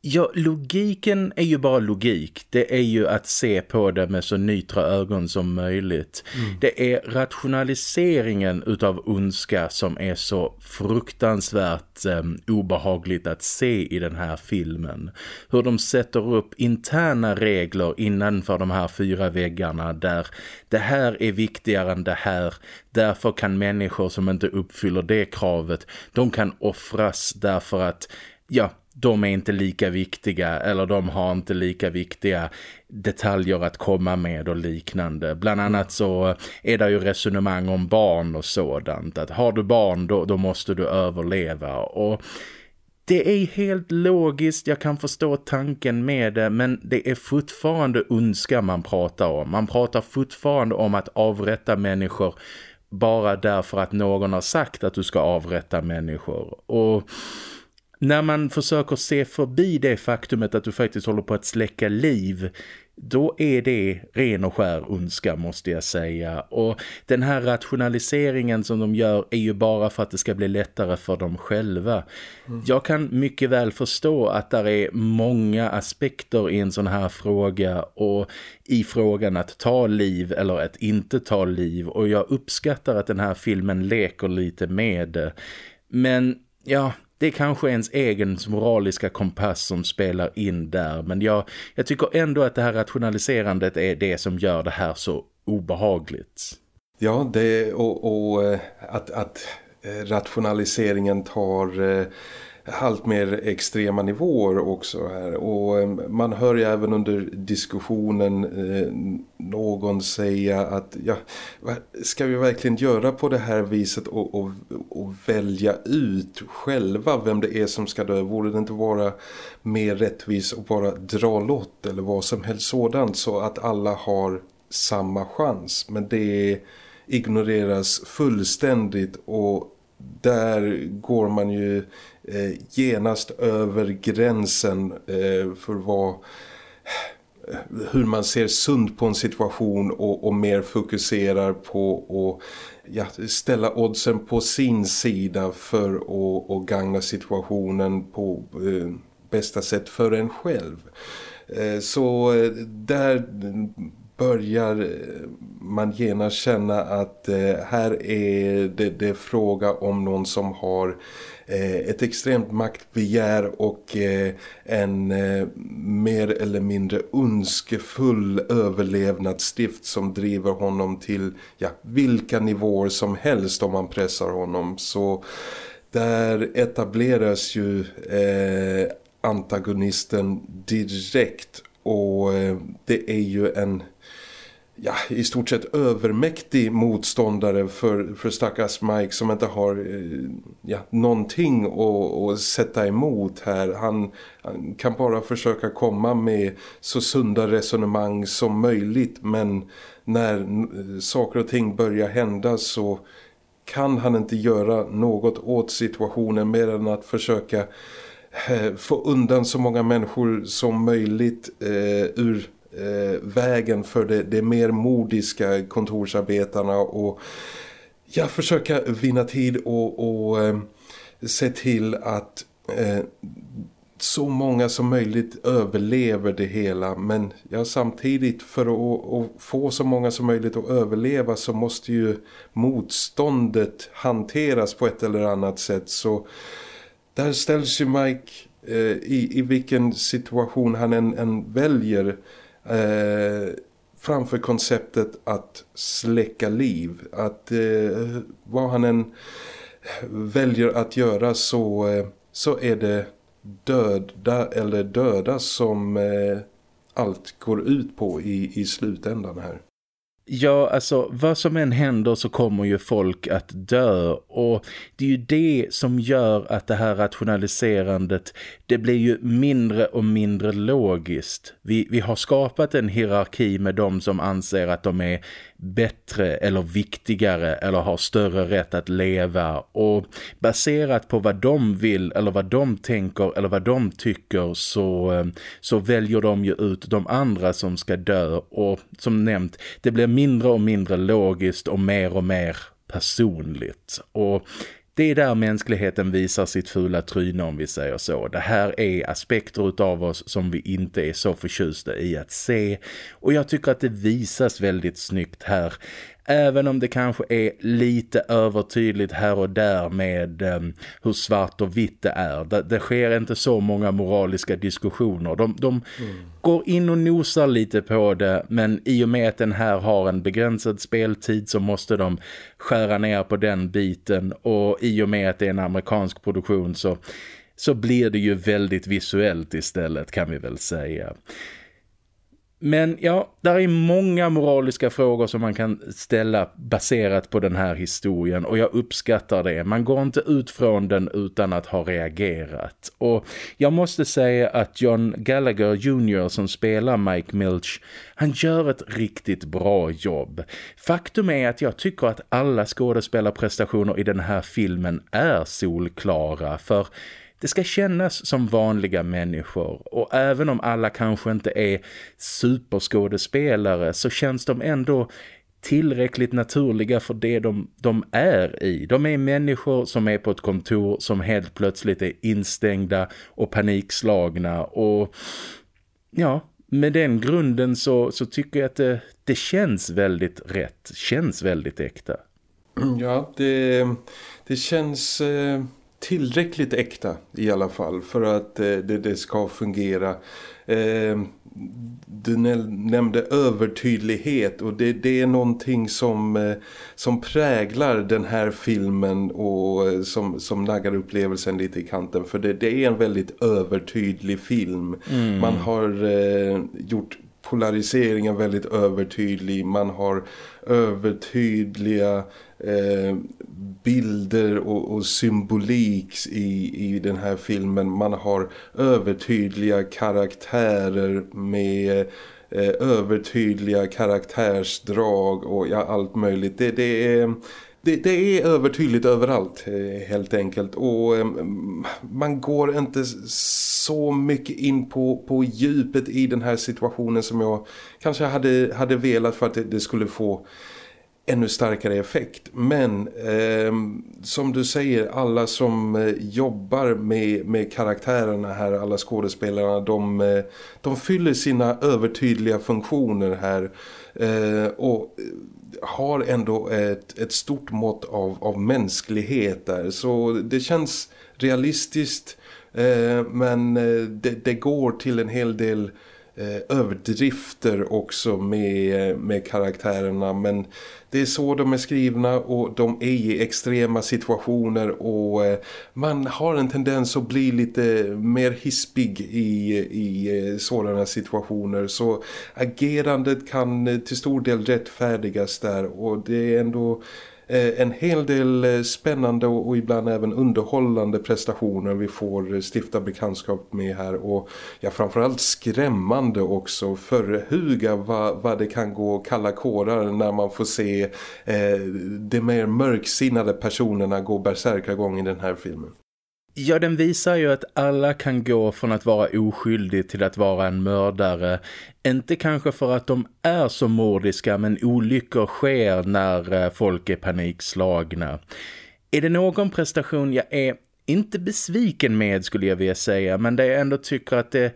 Ja, logiken är ju bara logik. Det är ju att se på det med så nytra ögon som möjligt. Mm. Det är rationaliseringen utav ondska som är så fruktansvärt eh, obehagligt att se i den här filmen. Hur de sätter upp interna regler innanför de här fyra väggarna där det här är viktigare än det här. Därför kan människor som inte uppfyller det kravet, de kan offras därför att ja, de är inte lika viktiga eller de har inte lika viktiga detaljer att komma med och liknande. Bland annat så är det ju resonemang om barn och sådant. Att har du barn då, då måste du överleva och... Det är helt logiskt, jag kan förstå tanken med det men det är fortfarande ondska man pratar om. Man pratar fortfarande om att avrätta människor bara därför att någon har sagt att du ska avrätta människor. Och när man försöker se förbi det faktumet att du faktiskt håller på att släcka liv då är det ren och skär ondska måste jag säga. Och den här rationaliseringen som de gör är ju bara för att det ska bli lättare för dem själva. Mm. Jag kan mycket väl förstå att det är många aspekter i en sån här fråga och i frågan att ta liv eller att inte ta liv. Och jag uppskattar att den här filmen leker lite med det. Men ja, det är kanske ens egen moraliska kompass som spelar in där. Men jag, jag tycker ändå att det här rationaliserandet är det som gör det här så obehagligt. Ja, det, och, och eh, att, att eh, rationaliseringen tar eh, allt mer extrema nivåer också här. Och eh, man hör ju även under diskussionen eh, någon säga att ja, ska vi verkligen göra på det här viset och, och, och, välja ut själva vem det är som ska dö? Borde det inte vara mer rättvis och bara dra lott eller vad som helst sådant så att alla har samma chans? Men det ignoreras fullständigt och där går man ju eh, genast över gränsen eh, för vad hur man ser sund på en situation och, och mer fokuserar på att ja, ställa oddsen på sin sida för att, och gagna situationen på eh, bästa sätt för en själv. Eh, så eh, där börjar eh, man genast känna att eh, här är det, det fråga om någon som har eh, Eh, ett extremt maktbegär och eh, en eh, mer eller mindre önskefull överlevnadsstift som driver honom till ja, vilka nivåer som helst om man pressar honom. Så där etableras ju eh, antagonisten direkt och det är ju en ja, i stort sett övermäktig motståndare för, för stackars Mike som inte har eh, ja, någonting att, att sätta emot här. Han, han, kan bara försöka komma med så sunda resonemang som möjligt men när eh, saker och ting börjar hända så kan han inte göra något åt situationen mer än att försöka eh, få undan så många människor som möjligt eh, ur eh, vägen för det, det mer modiska kontorsarbetarna och ja, försöka vinna tid och, och eh, se till att eh, så många som möjligt överlever det hela. Men ja, samtidigt för att, att, få så många som möjligt att överleva så måste ju motståndet hanteras på ett eller annat sätt. Så där ställs ju Mike eh, i, i vilken situation han än, än väljer eh, framför konceptet att släcka liv att eh, vad han än väljer att göra så, eh, så är det döda eller döda som eh, allt går ut på i, i slutändan här. Ja, alltså vad som än händer så kommer ju folk att dö och det är ju det som gör att det här rationaliserandet det blir ju mindre och mindre logiskt. Vi, vi har skapat en hierarki med de som anser att de är bättre eller viktigare eller har större rätt att leva. Och baserat på vad de vill eller vad de tänker eller vad de tycker så, eh, så väljer de ju ut de andra som ska dö. Och som nämnt, det blir mindre och mindre logiskt och mer och mer personligt. Och det är där mänskligheten visar sitt fula tryne om vi säger så. Det här är aspekter av oss som vi inte är så förtjusta i att se. Och jag tycker att det visas väldigt snyggt här. Även om det kanske är lite övertydligt här och där med um, hur svart och vitt det är. Det, det, sker inte så många moraliska diskussioner. De, de mm. går in och nosar lite på det men i och med att den här har en begränsad speltid så måste de skära ner på den biten och i och med att det är en amerikansk produktion så, så blir det ju väldigt visuellt istället kan vi väl säga. Men ja, där är många moraliska frågor som man kan ställa baserat på den här historien och jag uppskattar det. Man går inte ut från den utan att ha reagerat. Och jag måste säga att John Gallagher Jr. som spelar Mike Milch, han gör ett riktigt bra jobb. Faktum är att jag tycker att alla skådespelarprestationer i den här filmen är solklara för det ska kännas som vanliga människor och även om alla kanske inte är superskådespelare så känns de ändå tillräckligt naturliga för det de, de är i. De är människor som är på ett kontor som helt plötsligt är instängda och panikslagna och ja, med den grunden så, så tycker jag att det, det känns väldigt rätt, känns väldigt äkta. Ja, det, det känns... Eh tillräckligt äkta i alla fall för att eh, det, det, ska fungera. Eh, du nämnde övertydlighet och det, det är någonting som, eh, som präglar den här filmen och som, som naggar upplevelsen lite i kanten för det, det är en väldigt övertydlig film. Mm. Man har gjort polariseringen väldigt övertydlig. Man har övertydliga eh, bilder och, och, symbolik i, i den här filmen. Man har övertydliga karaktärer med eh, övertydliga karaktärsdrag och ja, allt möjligt. Det, det är det, det, är övertydligt överallt eh, helt enkelt och eh, man går inte så mycket in på, på djupet i den här situationen som jag kanske hade, hade velat för att det, det skulle få ännu starkare effekt. Men eh, som du säger, alla som eh, jobbar med, med karaktärerna här, alla skådespelarna, de, eh, de fyller sina övertydliga funktioner här eh, och eh, har ändå ett, ett stort mått av, av mänsklighet där. Så det känns realistiskt eh, men det, det, går till en hel del eh, överdrifter också med, med karaktärerna. Men det är så de är skrivna och de är i extrema situationer och eh, man har en tendens att bli lite mer hispig i, i eh, sådana situationer. Så agerandet kan till stor del rättfärdigas där och det är ändå Eh, en hel del eh, spännande och ibland även underhållande prestationer vi får eh, stifta bekantskap med här och ja, framförallt skrämmande också för huga vad, vad det kan gå kalla kårar när man får se eh, de mer mörksinnade personerna gå bärsärkargång i den här filmen. Ja, den visar ju att alla kan gå från att vara oskyldig till att vara en mördare. Inte kanske för att de är så mordiska men olyckor sker när eh, folk är panikslagna. Är det någon prestation jag är inte besviken med skulle jag vilja säga men det jag ändå tycker att det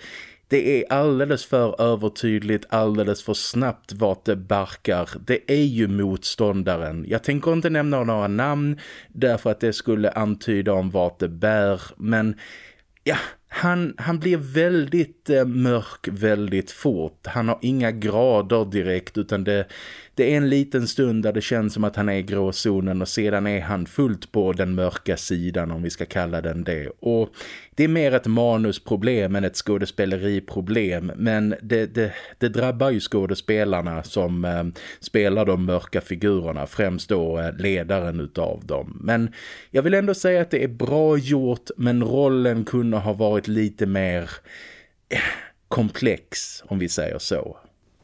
det är alldeles för övertydligt, alldeles för snabbt vart det barkar. Det är ju motståndaren. Jag tänker inte nämna några namn därför att det skulle antyda om vart det bär. Men ja, han, han blir väldigt eh, mörk väldigt fort. Han har inga grader direkt utan det, det är en liten stund där det känns som att han är i gråzonen och sedan är han fullt på den mörka sidan om vi ska kalla den det. Och det är mer ett manusproblem än ett skådespeleriproblem men det, det, det drabbar ju skådespelarna som eh, spelar de mörka figurerna, främst då eh, ledaren utav dem. Men jag vill ändå säga att det är bra gjort men rollen kunde ha varit lite mer eh, komplex om vi säger så.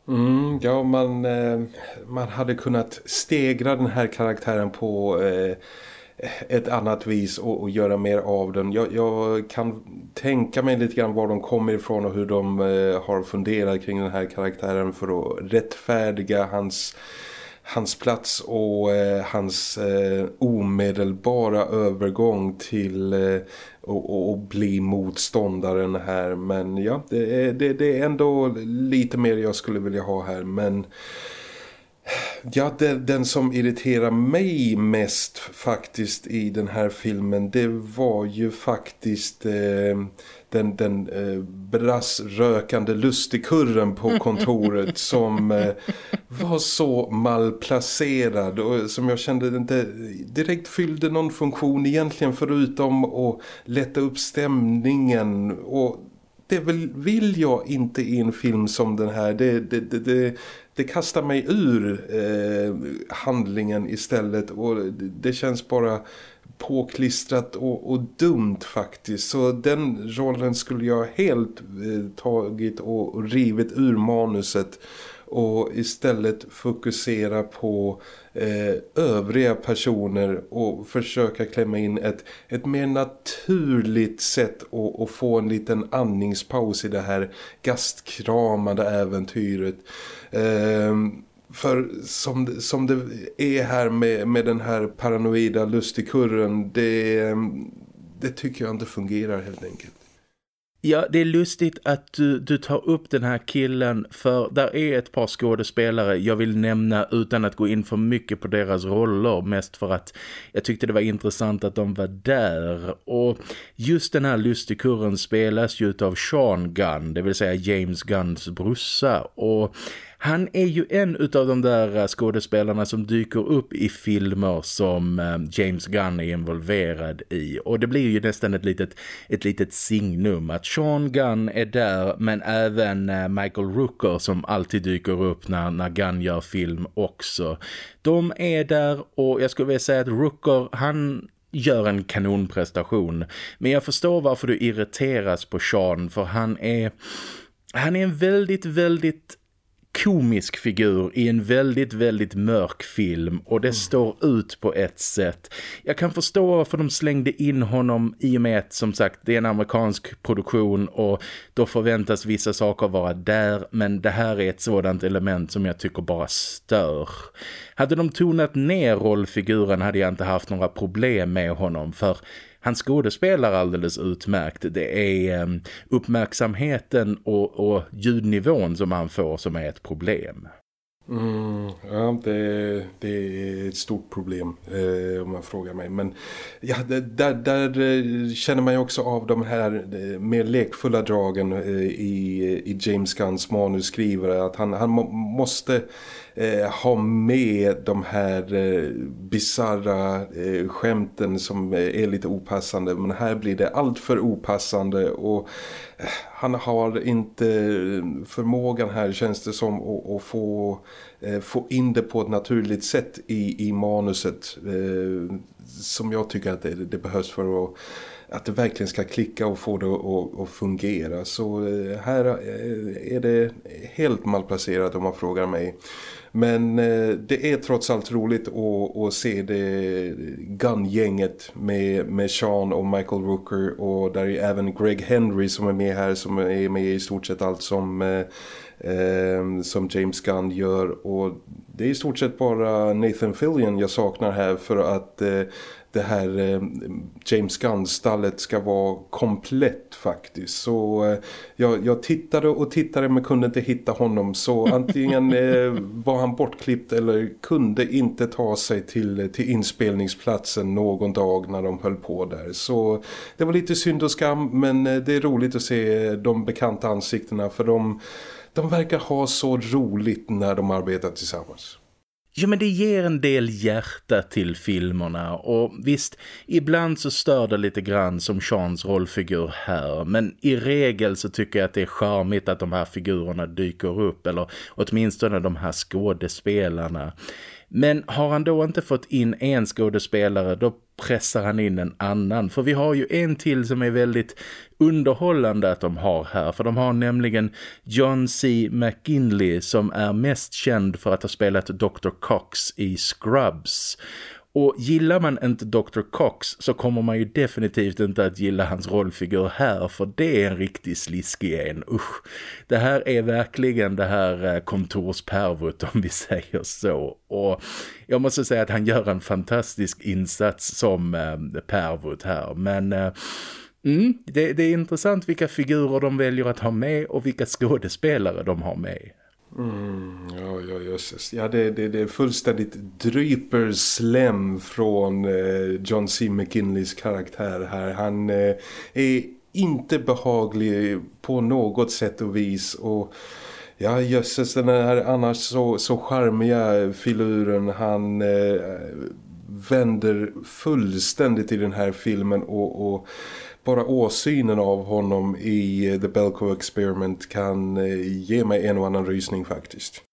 Mm, ja, man, eh, man hade kunnat stegra den här karaktären på eh, ett annat vis och, och, göra mer av den. Jag, jag, kan tänka mig lite grann var de kommer ifrån och hur de eh, har funderat kring den här karaktären för att rättfärdiga hans hans plats och eh, hans eh, omedelbara övergång till eh, och, och bli motståndaren här. Men ja, det är, det, det är ändå lite mer jag skulle vilja ha här. Men ja, den, den som irriterar mig mest faktiskt i den här filmen det var ju faktiskt... Eh, den, den eh, brassrökande lustigkurren på kontoret *laughs* som eh, var så malplacerad och som jag kände inte direkt fyllde någon funktion egentligen förutom att lätta upp stämningen och det vill, vill jag inte i en film som den här. Det, det, det, det, det kastar mig ur eh, handlingen istället och det känns bara påklistrat och, och, dumt faktiskt. Så den rollen skulle jag helt eh, tagit och, och rivit ur manuset och istället fokusera på eh, övriga personer och försöka klämma in ett, ett mer naturligt sätt att, att få en liten andningspaus i det här gastkramade äventyret. Eh, för som, som det är här med, med den här paranoida lustigkurren, det, det tycker jag inte fungerar helt enkelt. Ja, det är lustigt att du, du tar upp den här killen för där är ett par skådespelare jag vill nämna utan att gå in för mycket på deras roller mest för att jag tyckte det var intressant att de var där och just den här lustigkurren spelas ju av Sean Gunn, det vill säga James Gunns brorsa och han är ju en av de där eh, skådespelarna som dyker upp i filmer som eh, James Gunn är involverad i. Och det blir ju nästan ett litet, ett litet signum att Sean Gunn är där men även eh, Michael Rooker som alltid dyker upp när, när Gunn gör film också. De är där och jag skulle vilja säga att Rooker, han gör en kanonprestation. Men jag förstår varför du irriteras på Sean för han är... Han är en väldigt, väldigt komisk figur i en väldigt, väldigt mörk film och det mm. står ut på ett sätt. Jag kan förstå varför de slängde in honom i och med att som sagt det är en amerikansk produktion och då förväntas vissa saker vara där men det här är ett sådant element som jag tycker bara stör. Hade de tonat ner rollfiguren hade jag inte haft några problem med honom för han skådespelar alldeles utmärkt. Det är um, uppmärksamheten och, och ljudnivån som han får som är ett problem. Mm, ja, det, det, är ett stort problem eh, om man frågar mig. Men ja, där, där eh, känner man ju också av de här eh, mer lekfulla dragen eh, i, i James Gunns manusskrivare. Att han, han må, måste eh, ha med de här eh, bizarra eh, skämten som eh, är lite opassande. Men här blir det allt för opassande och eh, han har inte eh, förmågan här känns det som att, att få, eh, få in det på ett naturligt sätt i, i manuset eh, som jag tycker att det, det behövs för att att det verkligen ska klicka och få det att, att fungera. Så eh, här eh, är det helt malplacerat om man frågar mig. Men eh, det är trots allt roligt att, att se det Gun-gänget med, med Sean och Michael Rooker och där är även Greg Henry som är med här som är med i stort sett allt som, eh, som James Gunn gör och det är i stort sett bara Nathan Fillion jag saknar här för att eh, det här eh, James Gunn-stallet ska vara komplett faktiskt. Så eh, jag, jag, tittade och tittade men kunde inte hitta honom. Så *laughs* antingen eh, var han bortklippt eller kunde inte ta sig till, till inspelningsplatsen någon dag när de höll på där. Så det var lite synd och skam men eh, det är roligt att se de bekanta ansiktena för de, de verkar ha så roligt när de arbetar tillsammans. Ja men det ger en del hjärta till filmerna. Och visst, ibland så stör det lite grann som Seans rollfigur här. Men i regel så tycker jag att det är charmigt att de här figurerna dyker upp. Eller åtminstone de här skådespelarna. Men har han då inte fått in en skådespelare då pressar han in en annan. För vi har ju en till som är väldigt underhållande att de har här. För de har nämligen John C. McGinley som är mest känd för att ha spelat Dr. Cox i Scrubs. Och gillar man inte Dr. Cox så kommer man ju definitivt inte att gilla hans rollfigur här för det är en riktig sliskig en. Usch. Det här är verkligen det här eh, kontorspervot *laughs* om vi säger så. Och jag måste säga att han gör en fantastisk insats som eh, pervot här. Men... Eh, mm, det, det är intressant vilka figurer de väljer att ha med och vilka skådespelare de har med. Mm, ja, ja, just Ja, det, det, det är fullständigt dryper slem från eh, John C. McKinleys karaktär här. Han eh, är inte behaglig på något sätt och vis och ja jösses den här annars så, så charmiga filuren han eh, vänder fullständigt i den här filmen och, och bara åsynen av honom i eh, The Belko Experiment kan eh, ge mig en och annan rysning faktiskt.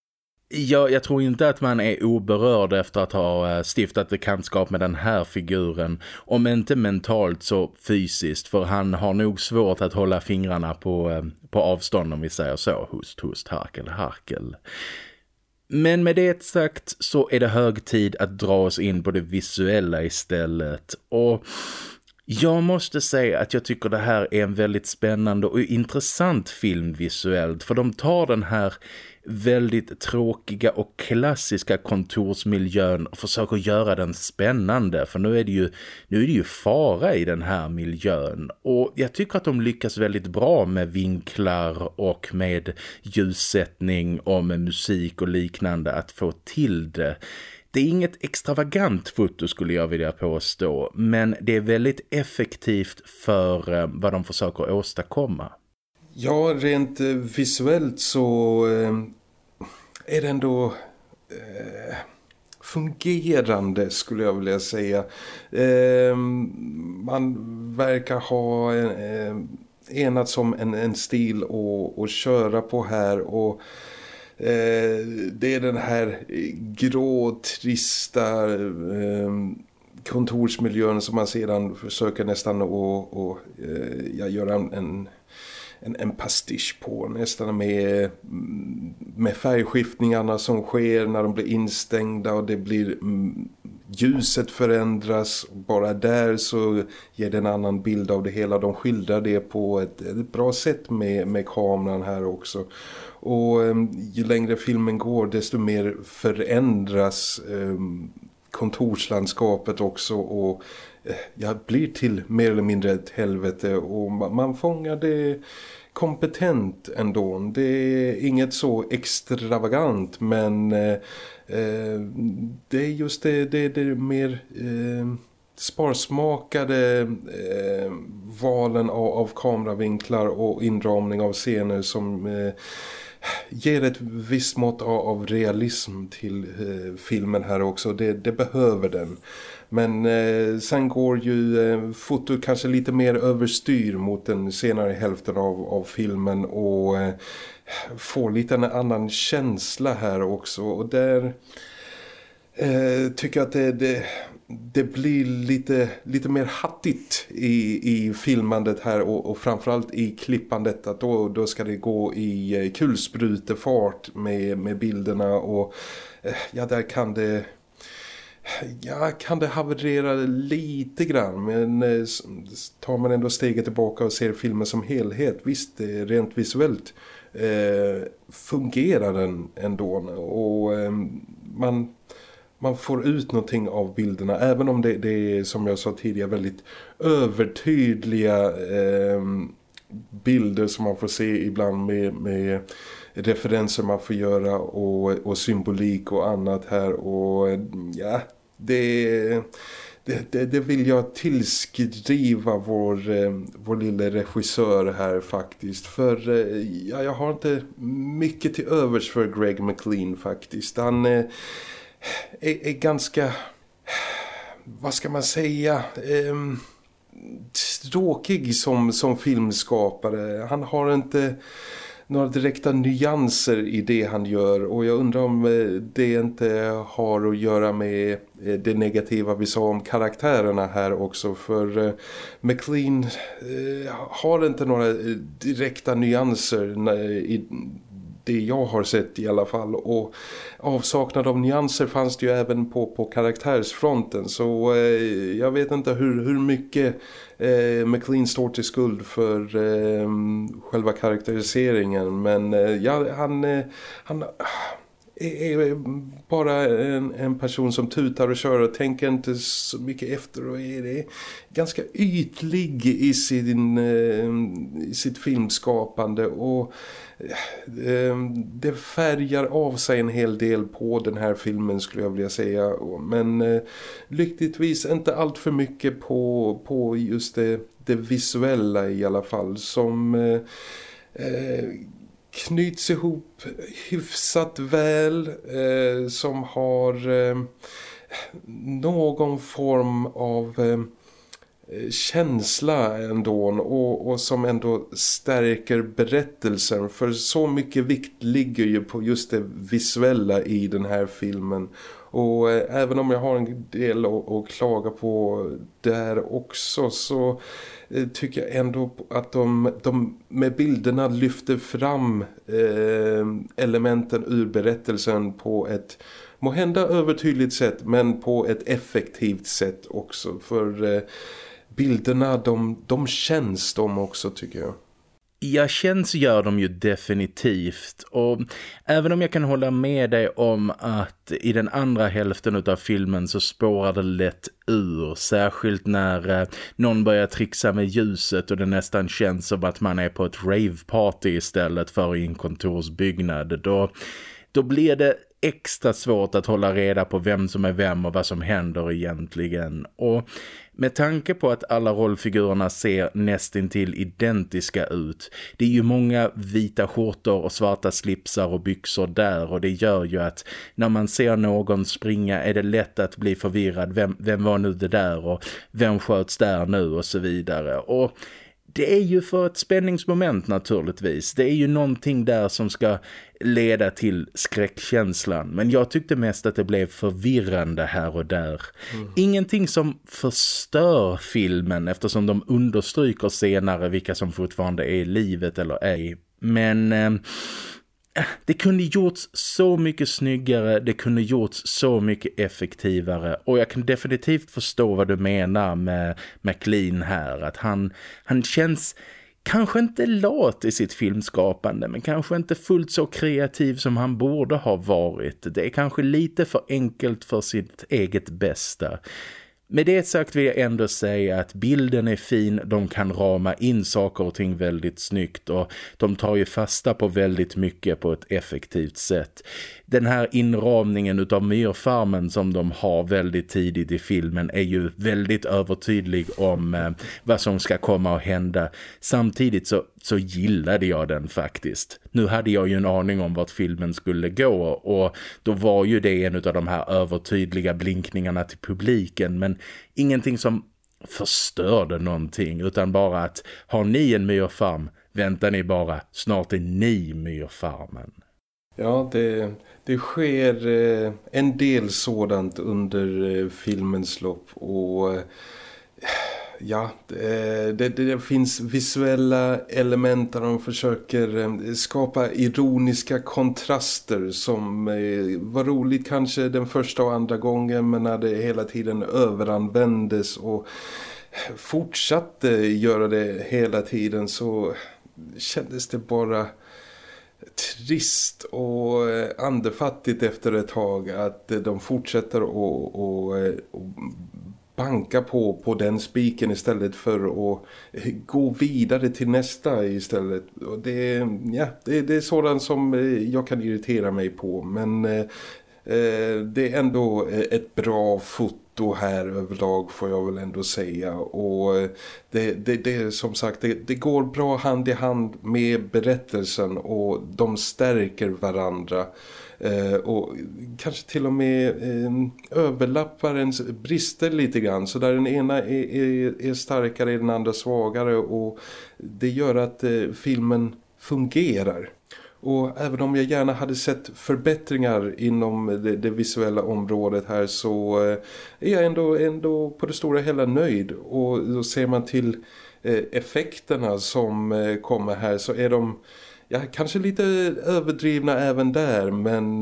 Ja, jag tror inte att man är oberörd efter att ha eh, stiftat bekantskap med den här figuren. Om inte mentalt så fysiskt. För han har nog svårt att hålla fingrarna på, på avstånd om vi säger så. Hust, hust, harkel, harkel. Men med det sagt så är det hög tid att dra oss in på det visuella istället. Och jag måste säga att jag tycker det här är en väldigt spännande och intressant film visuellt. För de tar den här väldigt tråkiga och klassiska kontorsmiljön och försöker göra den spännande. För nu är det ju, nu är det ju fara i den här miljön. Och jag tycker att de lyckas väldigt bra med vinklar och med ljussättning och med musik och liknande att få till det. Det är inget extravagant foto skulle jag vilja påstå men det är väldigt effektivt för eh, vad de försöker åstadkomma. Ja, rent eh, visuellt så eh, är det ändå fungerande skulle jag vilja säga. Man verkar ha enats som en, en stil att köra på här och Eh, det är den här grå, trista eh, kontorsmiljön som man sedan försöker nästan att och, eh, ja, göra en, en, en pastisch på. Nästan med, med färgskiftningarna som sker när de blir instängda och det blir mm, ljuset förändras. Bara där så ger det en annan bild av det hela. De skildrar det på ett, ett bra sätt med, med kameran här också. Och ehm, ju längre filmen går desto mer förändras ehm, kontorslandskapet också. Och eh, uh, ja, blir till mer eller mindre ett helvete. Och man, man fångar det kompetent ändå. Det är inget så extravagant men eh, Eh, det är just det, det, det är mer eh, sparsmakade eh, valen av, av kameravinklar och inramning av scener som eh, ger ett visst mått av realism till eh, filmen här också. Det, det behöver den. Men eh, sen går ju eh, fotot kanske lite mer överstyr mot den senare hälften av, av filmen och eh, får lite en annan känsla här också. Och där eh, tycker att det, det, det, blir lite, lite mer hattigt i, i filmandet här och, och framförallt i klippandet att då, då ska det gå i eh, kulsprutefart med, med bilderna och eh, ja där kan det Ja, kan det haverera lite grann men eh, tar man ändå steget tillbaka och ser filmen som helhet, visst rent visuellt eh, fungerar den ändå. Och eh, man, man får ut någonting av bilderna även om det, det är som jag sa tidigare väldigt övertydliga eh, bilder som man får se ibland med, med referenser man får göra och, och symbolik och annat här. Och ja, det, det, det, det vill jag tillskriva vår, eh, vår lilla regissör här faktiskt. För eh, ja, jag har inte mycket till övers för Greg McLean faktiskt. Han eh, är, är ganska, vad ska man säga... Eh, tråkig som, som filmskapare. Han har inte några direkta nyanser i det han gör. Och jag undrar om eh, det inte har att göra med eh, det negativa vi sa om karaktärerna här också. För eh, McLean har inte några direkta nyanser i det jag har sett i alla fall. Och avsaknad av nyanser fanns det ju även på, på karaktärsfronten. Så eh, jag vet inte hur, hur mycket eh, McLean står till skuld för eh, själva karaktäriseringen. Men eh, ja, han, eh, han eh, är bara en, en, person som tutar och kör och tänker inte så mycket efter och är det ganska ytlig i, sin, eh, i sitt filmskapande. Och Ehm, det färgar av sig en hel del på den här filmen skulle jag vilja säga. Men eh, lyckligtvis inte allt för mycket på, på just det, det visuella i alla fall som eh, eh knyts ihop hyfsat väl eh, som har eh, någon form av eh, Eh, känsla ändå och, och som ändå stärker berättelsen. För så mycket vikt ligger ju på just det visuella i den här filmen. Och eh, även om jag har en del att, att klaga på där också så eh, tycker jag ändå att de, de med bilderna lyfter fram eh, elementen ur berättelsen på ett måhända övertydligt sätt men på ett effektivt sätt också. För eh, bilderna, de, de känns de också tycker jag. Ja, känns gör de ju definitivt och även om jag kan hålla med dig om att i den andra hälften av filmen så spårar det lätt ur, särskilt när eh, någon börjar trixa med ljuset och det nästan känns som att man är på ett raveparty istället för i en kontorsbyggnad, då, då blir det extra svårt att hålla reda på vem som är vem och vad som händer egentligen. Och med tanke på att alla rollfigurerna ser nästintill identiska ut. Det är ju många vita skjortor och svarta slipsar och byxor där och det gör ju att när man ser någon springa är det lätt att bli förvirrad. Vem, vem var nu det där och vem sköts där nu och så vidare. Och det är ju för ett spänningsmoment naturligtvis. Det är ju någonting där som ska leda till skräckkänslan. Men jag tyckte mest att det blev förvirrande här och där. Mm. Ingenting som förstör filmen eftersom de understryker senare vilka som fortfarande är i livet eller ej. Men... Eh, det kunde gjorts så mycket snyggare, det kunde gjorts så mycket effektivare och jag kan definitivt förstå vad du menar med McLean här, att han, han känns kanske inte lat i sitt filmskapande men kanske inte fullt så kreativ som han borde ha varit. Det är kanske lite för enkelt för sitt eget bästa. Med det sagt vill jag ändå säga att bilden är fin, de kan rama in saker och ting väldigt snyggt och de tar ju fasta på väldigt mycket på ett effektivt sätt den här inramningen utav myrfarmen som de har väldigt tidigt i filmen är ju väldigt övertydlig om eh, vad som ska komma att hända. Samtidigt så, så gillade jag den faktiskt. Nu hade jag ju en aning om vart filmen skulle gå och då var ju det en av de här övertydliga blinkningarna till publiken men ingenting som förstörde någonting utan bara att har ni en myrfarm väntar ni bara, snart är ni myrfarmen. Ja, det, det sker eh, en del sådant under eh, filmens lopp och eh, ja, det, det, det, finns visuella element där de försöker skapa ironiska kontraster som var roligt kanske den första och andra gången men när det hela tiden överanvändes och fortsatte göra det hela tiden så kändes det bara trist och eh, andefattigt efter ett tag att eh, de fortsätter att och, eh, och banka på på den spiken istället för att gå vidare till nästa istället. Och det, ja, det, det är sådant som jag kan irritera mig på men eh, det är ändå ett bra foto netto här överlag får jag väl ändå säga. Och eh, det, det, det som sagt det, det, går bra hand i hand med berättelsen och de stärker varandra. Eh, och kanske till och med eh, överlappar ens brister lite grann. Så där den ena är, är, är starkare den andra svagare. Och det gör att eh, filmen fungerar. Och även om jag gärna hade sett förbättringar inom det, det, visuella området här så eh, är jag ändå, ändå på det stora hela nöjd. Och då ser man till eh, effekterna som eh, kommer här så är de ja, kanske lite överdrivna även där men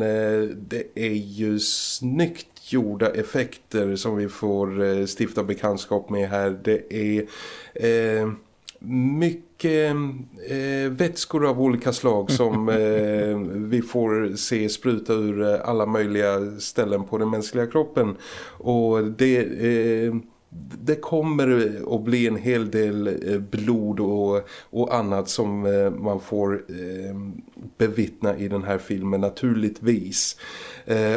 det är ju snyggt gjorda effekter som vi får stifta bekantskap med här. Det är eh, mycket eh, vätskor av olika slag som *laughs* eh, vi får se spruta ur eh, alla möjliga ställen på den mänskliga kroppen och det eh, det kommer att bli en hel del eh, blod och, och annat som eh, man får bevittna i den här filmen naturligtvis.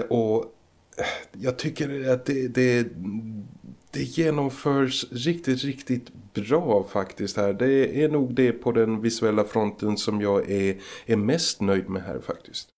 Och jag tycker att det, det, det genomförs riktigt, riktigt bra faktiskt här. Det är nog det på den visuella fronten som jag är, är mest nöjd med här faktiskt.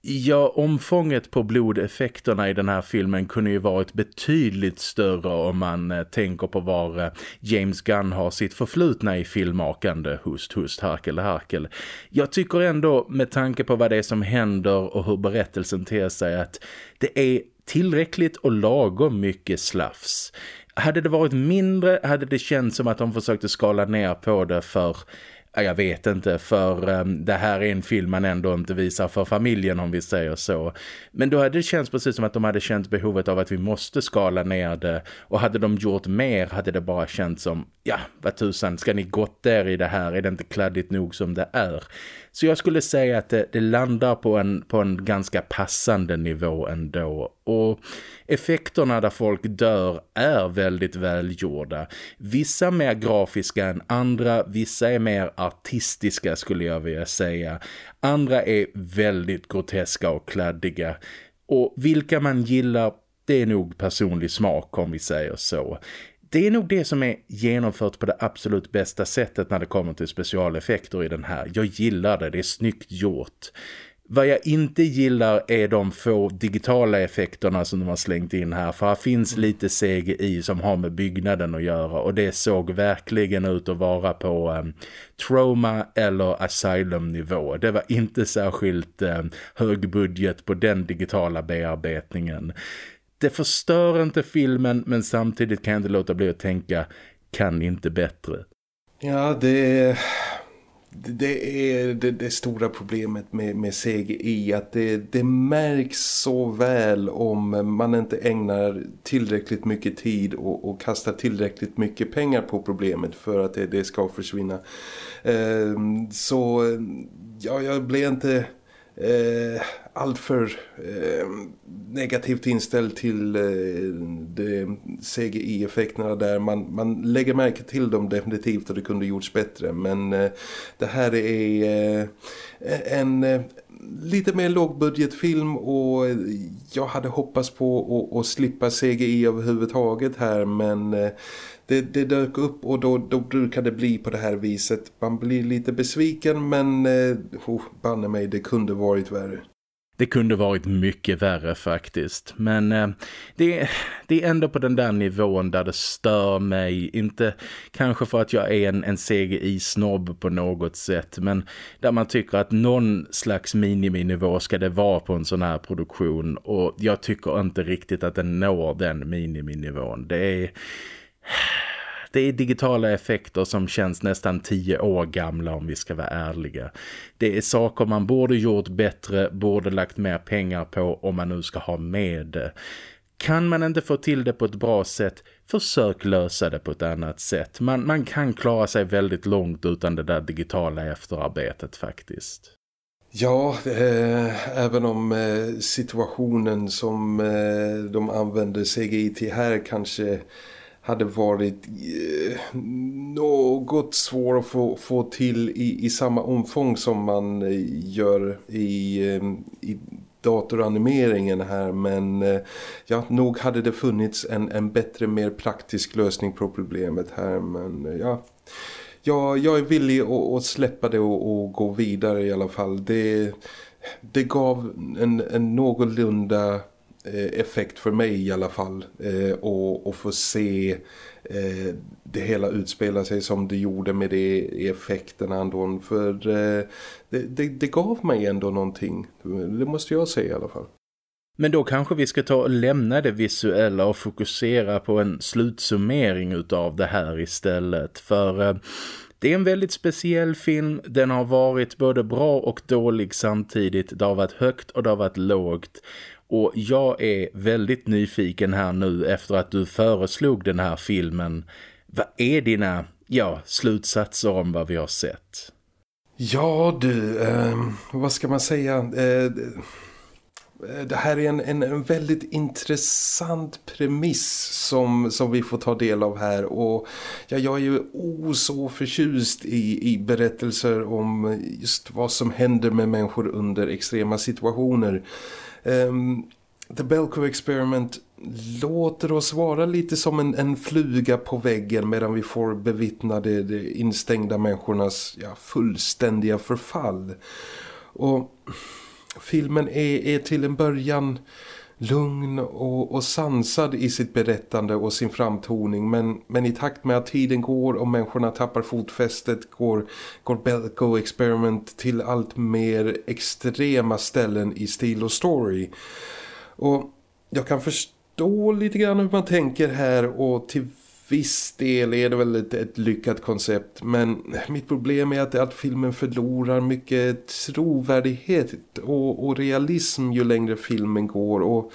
Ja, omfånget på blodeffekterna i den här filmen kunde ju varit betydligt större om man eh, tänker på var eh, James Gunn har sitt förflutna i filmmakande hust, hust, harkel, harkel. Jag tycker ändå med tanke på vad det är som händer och hur berättelsen ter sig att det är tillräckligt och lagom mycket slafs hade det varit mindre hade det känts som att de försökte skala ner på det för jag vet inte, för um, det här är en film man ändå inte visar för familjen om vi säger så. Men då hade det känts precis som att de hade känt behovet av att vi måste skala ner det. Och hade de gjort mer hade det bara känts som, ja, vad tusan, ska ni gått där i det här? Är det inte kladdigt nog som det är? Så jag skulle säga att det, det, landar på en, på en ganska passande nivå ändå. Och effekterna där folk dör är väldigt välgjorda. Vissa mer grafiska än andra, vissa är mer artistiska skulle jag vilja säga. Andra är väldigt groteska och kladdiga. Och vilka man gillar, det är nog personlig smak om vi säger så det är nog det som är genomfört på det absolut bästa sättet när det kommer till specialeffekter i den här. Jag gillar det, det är snyggt gjort. Vad jag inte gillar är de få digitala effekterna som de har slängt in här. För här finns lite CGI som har med byggnaden att göra. Och det såg verkligen ut att vara på um, Trauma eller Asylum nivå. Det var inte särskilt um, hög budget på den digitala bearbetningen det förstör inte filmen men samtidigt kan jag inte låta bli att tänka kan inte bättre. Ja, det det är det, det, stora problemet med, med CGI att det, det märks så väl om man inte ägnar tillräckligt mycket tid och, och kastar tillräckligt mycket pengar på problemet för att det, det ska försvinna. Eh, så ja, jag blev inte eh, alltför eh, negativt inställd till eh, CGI-effekterna där. Man, man lägger märke till dem definitivt och det kunde gjorts bättre. Men eh, det här är eh, en eh, lite mer lågbudgetfilm och eh, jag hade hoppats på att, att slippa CGI överhuvudtaget här men eh, det, det dök upp och då, då brukar det bli på det här viset. Man blir lite besviken men eh, oh, banne mig det kunde varit värre. Det kunde varit mycket värre faktiskt. Men eh, det, det är ändå på den där nivån där det stör mig. Inte kanske för att jag är en, en CGI-snobb på något sätt. Men där man tycker att någon slags miniminivå ska det vara på en sån här produktion. Och jag tycker inte riktigt att den når den miniminivån. Det är det är digitala effekter som känns nästan tio år gamla om vi ska vara ärliga. Det är saker man borde gjort bättre, borde lagt mer pengar på om man nu ska ha med det. Kan man inte få till det på ett bra sätt, försök lösa det på ett annat sätt. Man, man kan klara sig väldigt långt utan det där digitala efterarbetet faktiskt. Ja, eh, även om eh, situationen som eh, de använder CGI till här kanske hade varit eh, något svår att få, få till i, i samma omfång som man eh, gör i, eh, i datoranimeringen här. Men eh, ja, nog hade det funnits en, en bättre, mer praktisk lösning på problemet här. Men eh, ja, ja jag är villig att, att släppa det och, och, gå vidare i alla fall. Det, det gav en, en någorlunda Eh, effekt för mig i alla fall eh, och, och få se eh, det hela utspela sig som det gjorde med de effekterna ändå för eh, det, det, det gav mig ändå någonting det måste jag säga i alla fall men då kanske vi ska ta och lämna det visuella och fokusera på en slutsummering utav det här istället. För eh, det är en väldigt speciell film. Den har varit både bra och dålig samtidigt. Det har varit högt och det har varit lågt. Och jag är väldigt nyfiken här nu efter att du föreslog den här filmen. Vad är dina ja, slutsatser om vad vi har sett? Ja du, eh, vad ska man säga? Eh, det här är en, en, en, väldigt intressant premiss som, som vi får ta del av här och ja, jag är ju oh, så förtjust i, i berättelser om just vad som händer med människor under extrema situationer. Um, The Belko Experiment låter oss vara lite som en, en fluga på väggen medan vi får bevittna de, de instängda människornas ja, fullständiga förfall. Och filmen är, är till en början lugn och, och sansad i sitt berättande och sin framtoning men, men i takt med att tiden går och människorna tappar fotfästet går, går Belko Experiment till allt mer extrema ställen i stil och story. Och jag kan förstå lite grann hur man tänker här och till viss del är det väl ett, ett lyckat koncept men mitt problem är att, att filmen förlorar mycket trovärdighet och, och realism ju längre filmen går. Och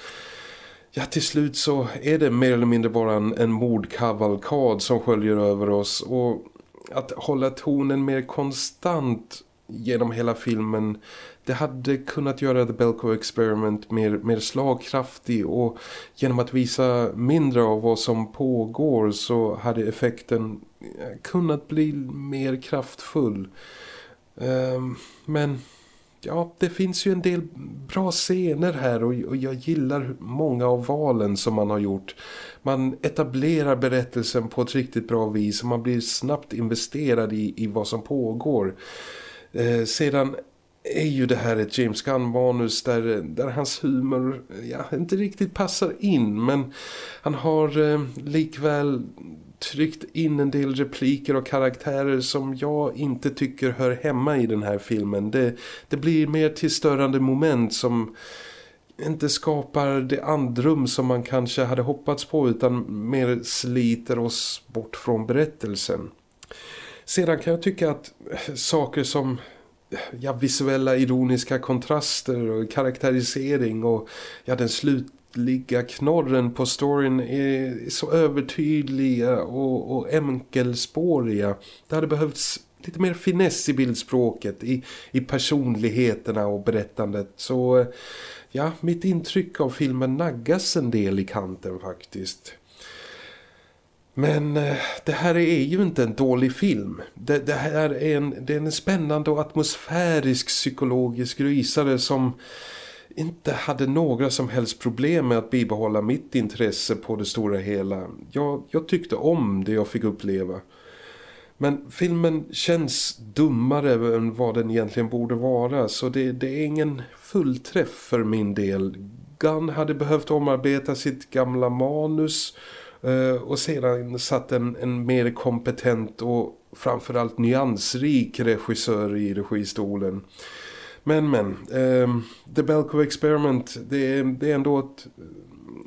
ja till slut så är det mer eller mindre bara en, en mordkavalkad som sköljer över oss. Och att hålla tonen mer konstant genom hela filmen det hade kunnat göra The Belko Experiment mer, mer slagkraftig och genom att visa mindre av vad som pågår så hade effekten eh, kunnat bli mer kraftfull. Um, men ja, det finns ju en del bra scener här och, och jag gillar många av valen som man har gjort. Man etablerar berättelsen på ett riktigt bra vis och man blir snabbt investerad i, i vad som pågår. Eh, sedan är ju det här ett James Gunn-manus där, där hans humor ja, inte riktigt passar in men han har eh, likväl tryckt in en del repliker och karaktärer som jag inte tycker hör hemma i den här filmen. Det, det blir mer till störande moment som inte skapar det andrum som man kanske hade hoppats på utan mer sliter oss bort från berättelsen. Sedan kan jag tycka att eh, saker som ja, visuella ironiska kontraster och karaktärisering och ja, den slutliga knorren på storyn är så övertydliga och, och enkelspåriga. Det hade behövts lite mer finess i bildspråket, i, i personligheterna och berättandet. Så eh, ja, mitt intryck av filmen naggas en del i kanten faktiskt. Men eh, det här är ju inte en dålig film. Det, det här är en, det är en spännande och atmosfärisk psykologisk rysare som inte hade några som helst problem med att bibehålla mitt intresse på det stora hela. Jag, jag tyckte om det jag fick uppleva. Men filmen känns dummare än vad den egentligen borde vara så det, det är ingen fullträff för min del. Gunn hade behövt omarbeta sitt gamla manus Eh, och sedan satt en, en mer kompetent och framförallt nyansrik regissör i registolen. Men men, eh, The Belko Experiment det, det är ändå ett eh,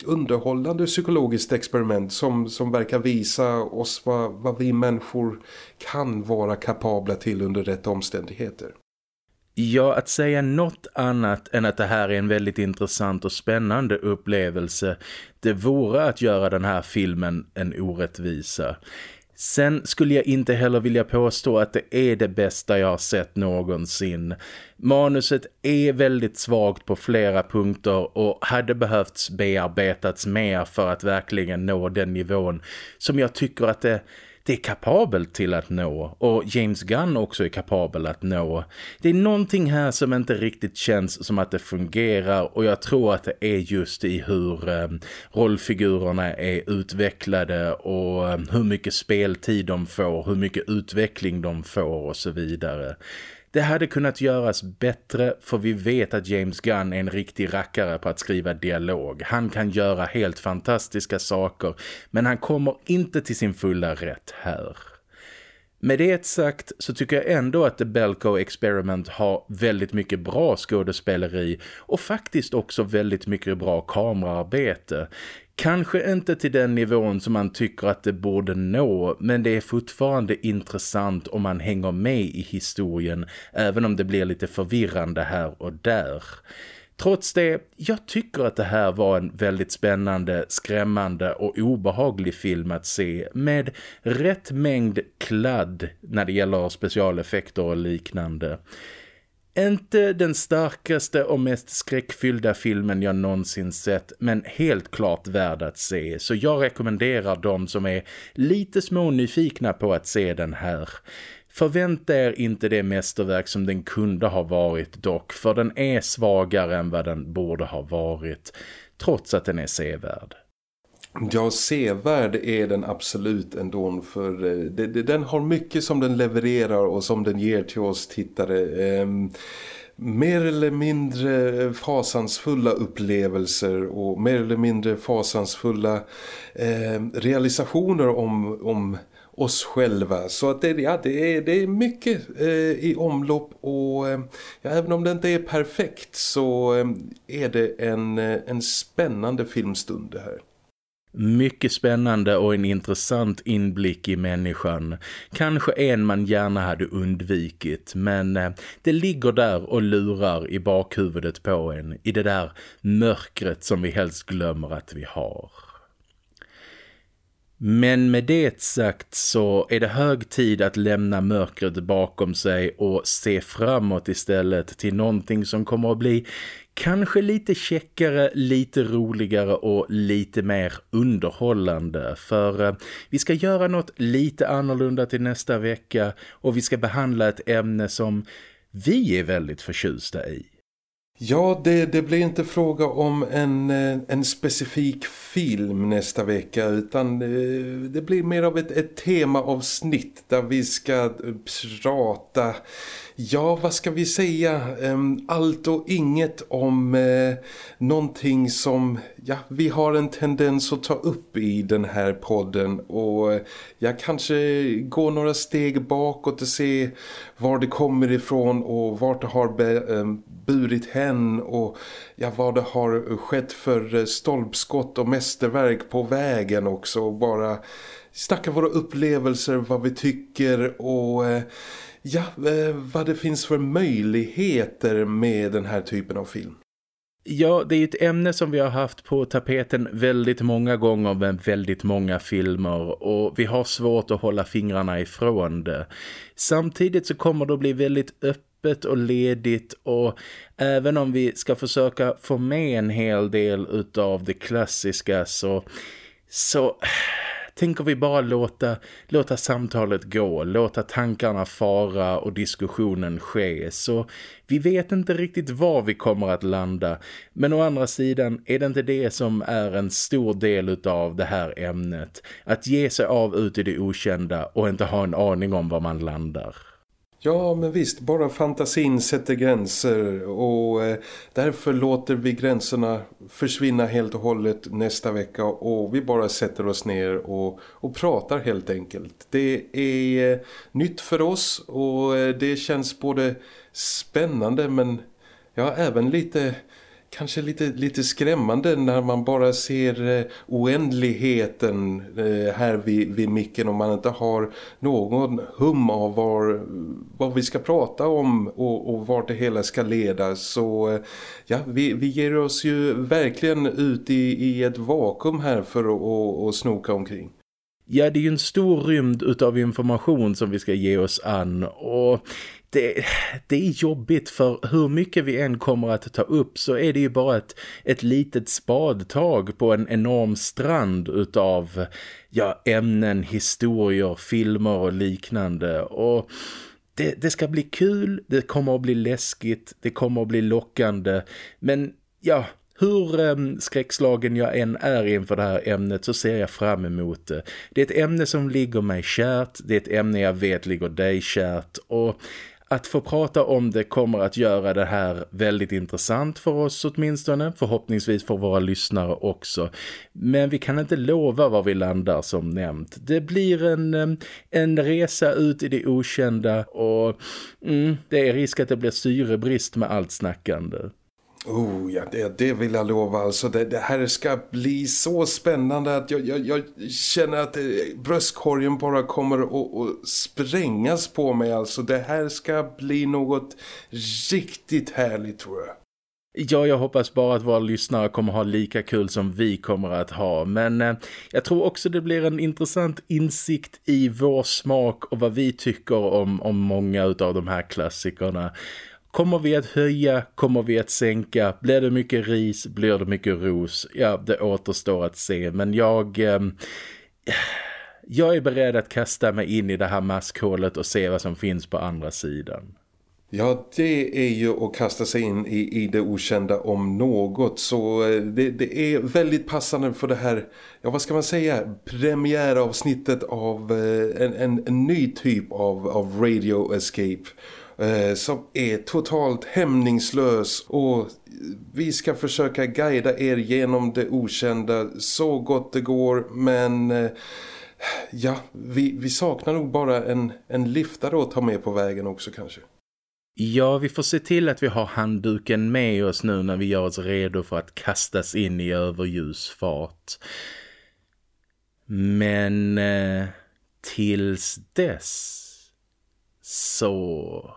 underhållande psykologiskt experiment som, som verkar visa oss vad, vad vi människor kan vara kapabla till under rätt omständigheter. Ja, att säga något annat än att det här är en väldigt intressant och spännande upplevelse det vore att göra den här filmen en orättvisa. Sen skulle jag inte heller vilja påstå att det är det bästa jag har sett någonsin. Manuset är väldigt svagt på flera punkter och hade behövts bearbetats mer för att verkligen nå den nivån som jag tycker att det är kapabelt till att nå och James Gunn också är kapabel att nå. Det är någonting här som inte riktigt känns som att det fungerar och jag tror att det är just i hur eh, rollfigurerna är utvecklade och eh, hur mycket speltid de får, hur mycket utveckling de får och så vidare. Det hade kunnat göras bättre för vi vet att James Gunn är en riktig rackare på att skriva dialog. Han kan göra helt fantastiska saker men han kommer inte till sin fulla rätt här. Med det sagt så tycker jag ändå att The Belko Experiment har väldigt mycket bra skådespeleri och faktiskt också väldigt mycket bra kameraarbete. Kanske inte till den nivån som man tycker att det borde nå men det är fortfarande intressant om man hänger med i historien även om det blir lite förvirrande här och där. Trots det, jag tycker att det här var en väldigt spännande, skrämmande och obehaglig film att se med rätt mängd kladd när det gäller specialeffekter och liknande. Inte den starkaste och mest skräckfyllda filmen jag någonsin sett men helt klart värd att se så jag rekommenderar de som är lite små nyfikna på att se den här. Förvänta er inte det mästerverk som den kunde ha varit dock för den är svagare än vad den borde ha varit trots att den är sevärd. Ja, sevärd är den absolut ändå för eh, det, det, den har mycket som den levererar och som den ger till oss tittare. Eh, mer eller mindre fasansfulla upplevelser och mer eller mindre fasansfulla eh, realisationer om, om oss själva. Så att det, ja, det, är, det är mycket eh, i omlopp och eh, ja, även om det inte är perfekt så eh, är det en, eh, en spännande filmstund det här. Mycket spännande och en intressant inblick i människan. Kanske en man gärna hade undvikit men eh, det ligger där och lurar i bakhuvudet på en i det där mörkret som vi helst glömmer att vi har. Men med det sagt så är det hög tid att lämna mörkret bakom sig och se framåt istället till någonting som kommer att bli kanske lite checkare, lite roligare och lite mer underhållande. För eh, vi ska göra något lite annorlunda till nästa vecka och vi ska behandla ett ämne som vi är väldigt förtjusta i. Ja, det, det blir inte fråga om en, eh, en specifik film nästa vecka utan eh, det blir mer av ett, ett temaavsnitt där vi ska prata ja vad ska vi säga, allt och inget om eh, någonting som ja, vi har en tendens att ta upp i den här podden. Och eh, jag kanske går några steg bakåt och se var det kommer ifrån och vart det har burit hen. Och ja, vad det har skett för eh, stolpskott och mästerverk på vägen också. Och bara snacka våra upplevelser, vad vi tycker och eh, ja, eh, vad det finns för möjligheter med den här typen av film. Ja, det är ett ämne som vi har haft på tapeten väldigt många gånger med väldigt många filmer och vi har svårt att hålla fingrarna ifrån det. Samtidigt så kommer det att bli väldigt öppet och ledigt och även om vi ska försöka få med en hel del utav det klassiska så, så tänker vi bara låta, låta samtalet gå, låta tankarna fara och diskussionen ske. Så vi vet inte riktigt var vi kommer att landa. Men å andra sidan är det inte det som är en stor del av det här ämnet. Att ge sig av ut i det okända och inte ha en aning om var man landar. Ja, men visst, bara fantasin sätter gränser och eh, därför låter vi gränserna försvinna helt och hållet nästa vecka och vi bara sätter oss ner och, och pratar helt enkelt. Det är eh, nytt för oss och eh, det känns både spännande men ja, även lite kanske lite, lite skrämmande när man bara ser eh, oändligheten eh, här vid, vid micken och man inte har någon hum av var, vad vi ska prata om och, och vart det hela ska leda. Så eh, ja, vi, vi ger oss ju verkligen ut i, i ett vakuum här för att, att snoka omkring. Ja, det är ju en stor rymd utav information som vi ska ge oss an och det, det är jobbigt för hur mycket vi än kommer att ta upp så är det ju bara ett, ett litet spadtag på en enorm strand utav ja, ämnen, historier, filmer och liknande. Och det, det ska bli kul, det kommer att bli läskigt, det kommer att bli lockande. Men ja, hur um, skräckslagen jag än är inför det här ämnet så ser jag fram emot det. Det är ett ämne som ligger mig kärt, det är ett ämne jag vet ligger dig kärt. Och att få prata om det kommer att göra det här väldigt intressant för oss åtminstone, förhoppningsvis för våra lyssnare också. Men vi kan inte lova var vi landar som nämnt. Det blir en, en resa ut i det okända och mm, det är risk att det blir syrebrist med allt snackande. Oh ja, det, det vill jag lova. Alltså det, det här ska bli så spännande att jag, jag, jag känner att eh, bröstkorgen bara kommer att, sprängas på mig. Alltså det här ska bli något riktigt härligt tror jag. Ja, jag hoppas bara att våra lyssnare kommer ha lika kul som vi kommer att ha. Men eh, jag tror också det blir en intressant insikt i vår smak och vad vi tycker om, om många av de här klassikerna. Kommer vi att höja? Kommer vi att sänka? Blir det mycket ris? Blir det mycket ros? Ja, det återstår att se. Men jag... Eh, jag är beredd att kasta mig in i det här maskhålet och se vad som finns på andra sidan. Ja, det är ju att kasta sig in i, i det okända om något. Så eh, det, det, är väldigt passande för det här, ja vad ska man säga, premiäravsnittet av eh, en, en, en ny typ av, av Radio Escape Eh, som är totalt hämningslös och vi ska försöka guida er genom det okända så gott det går men eh, ja, vi, vi saknar nog bara en, en liftare att ta med på vägen också kanske. Ja, vi får se till att vi har handduken med oss nu när vi gör oss redo för att kastas in i överljusfart. Men eh, tills dess så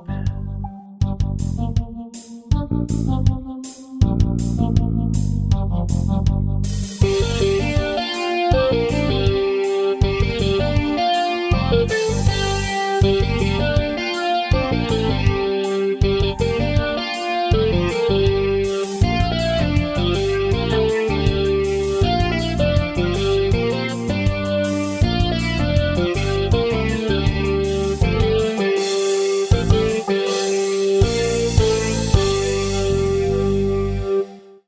Thank you.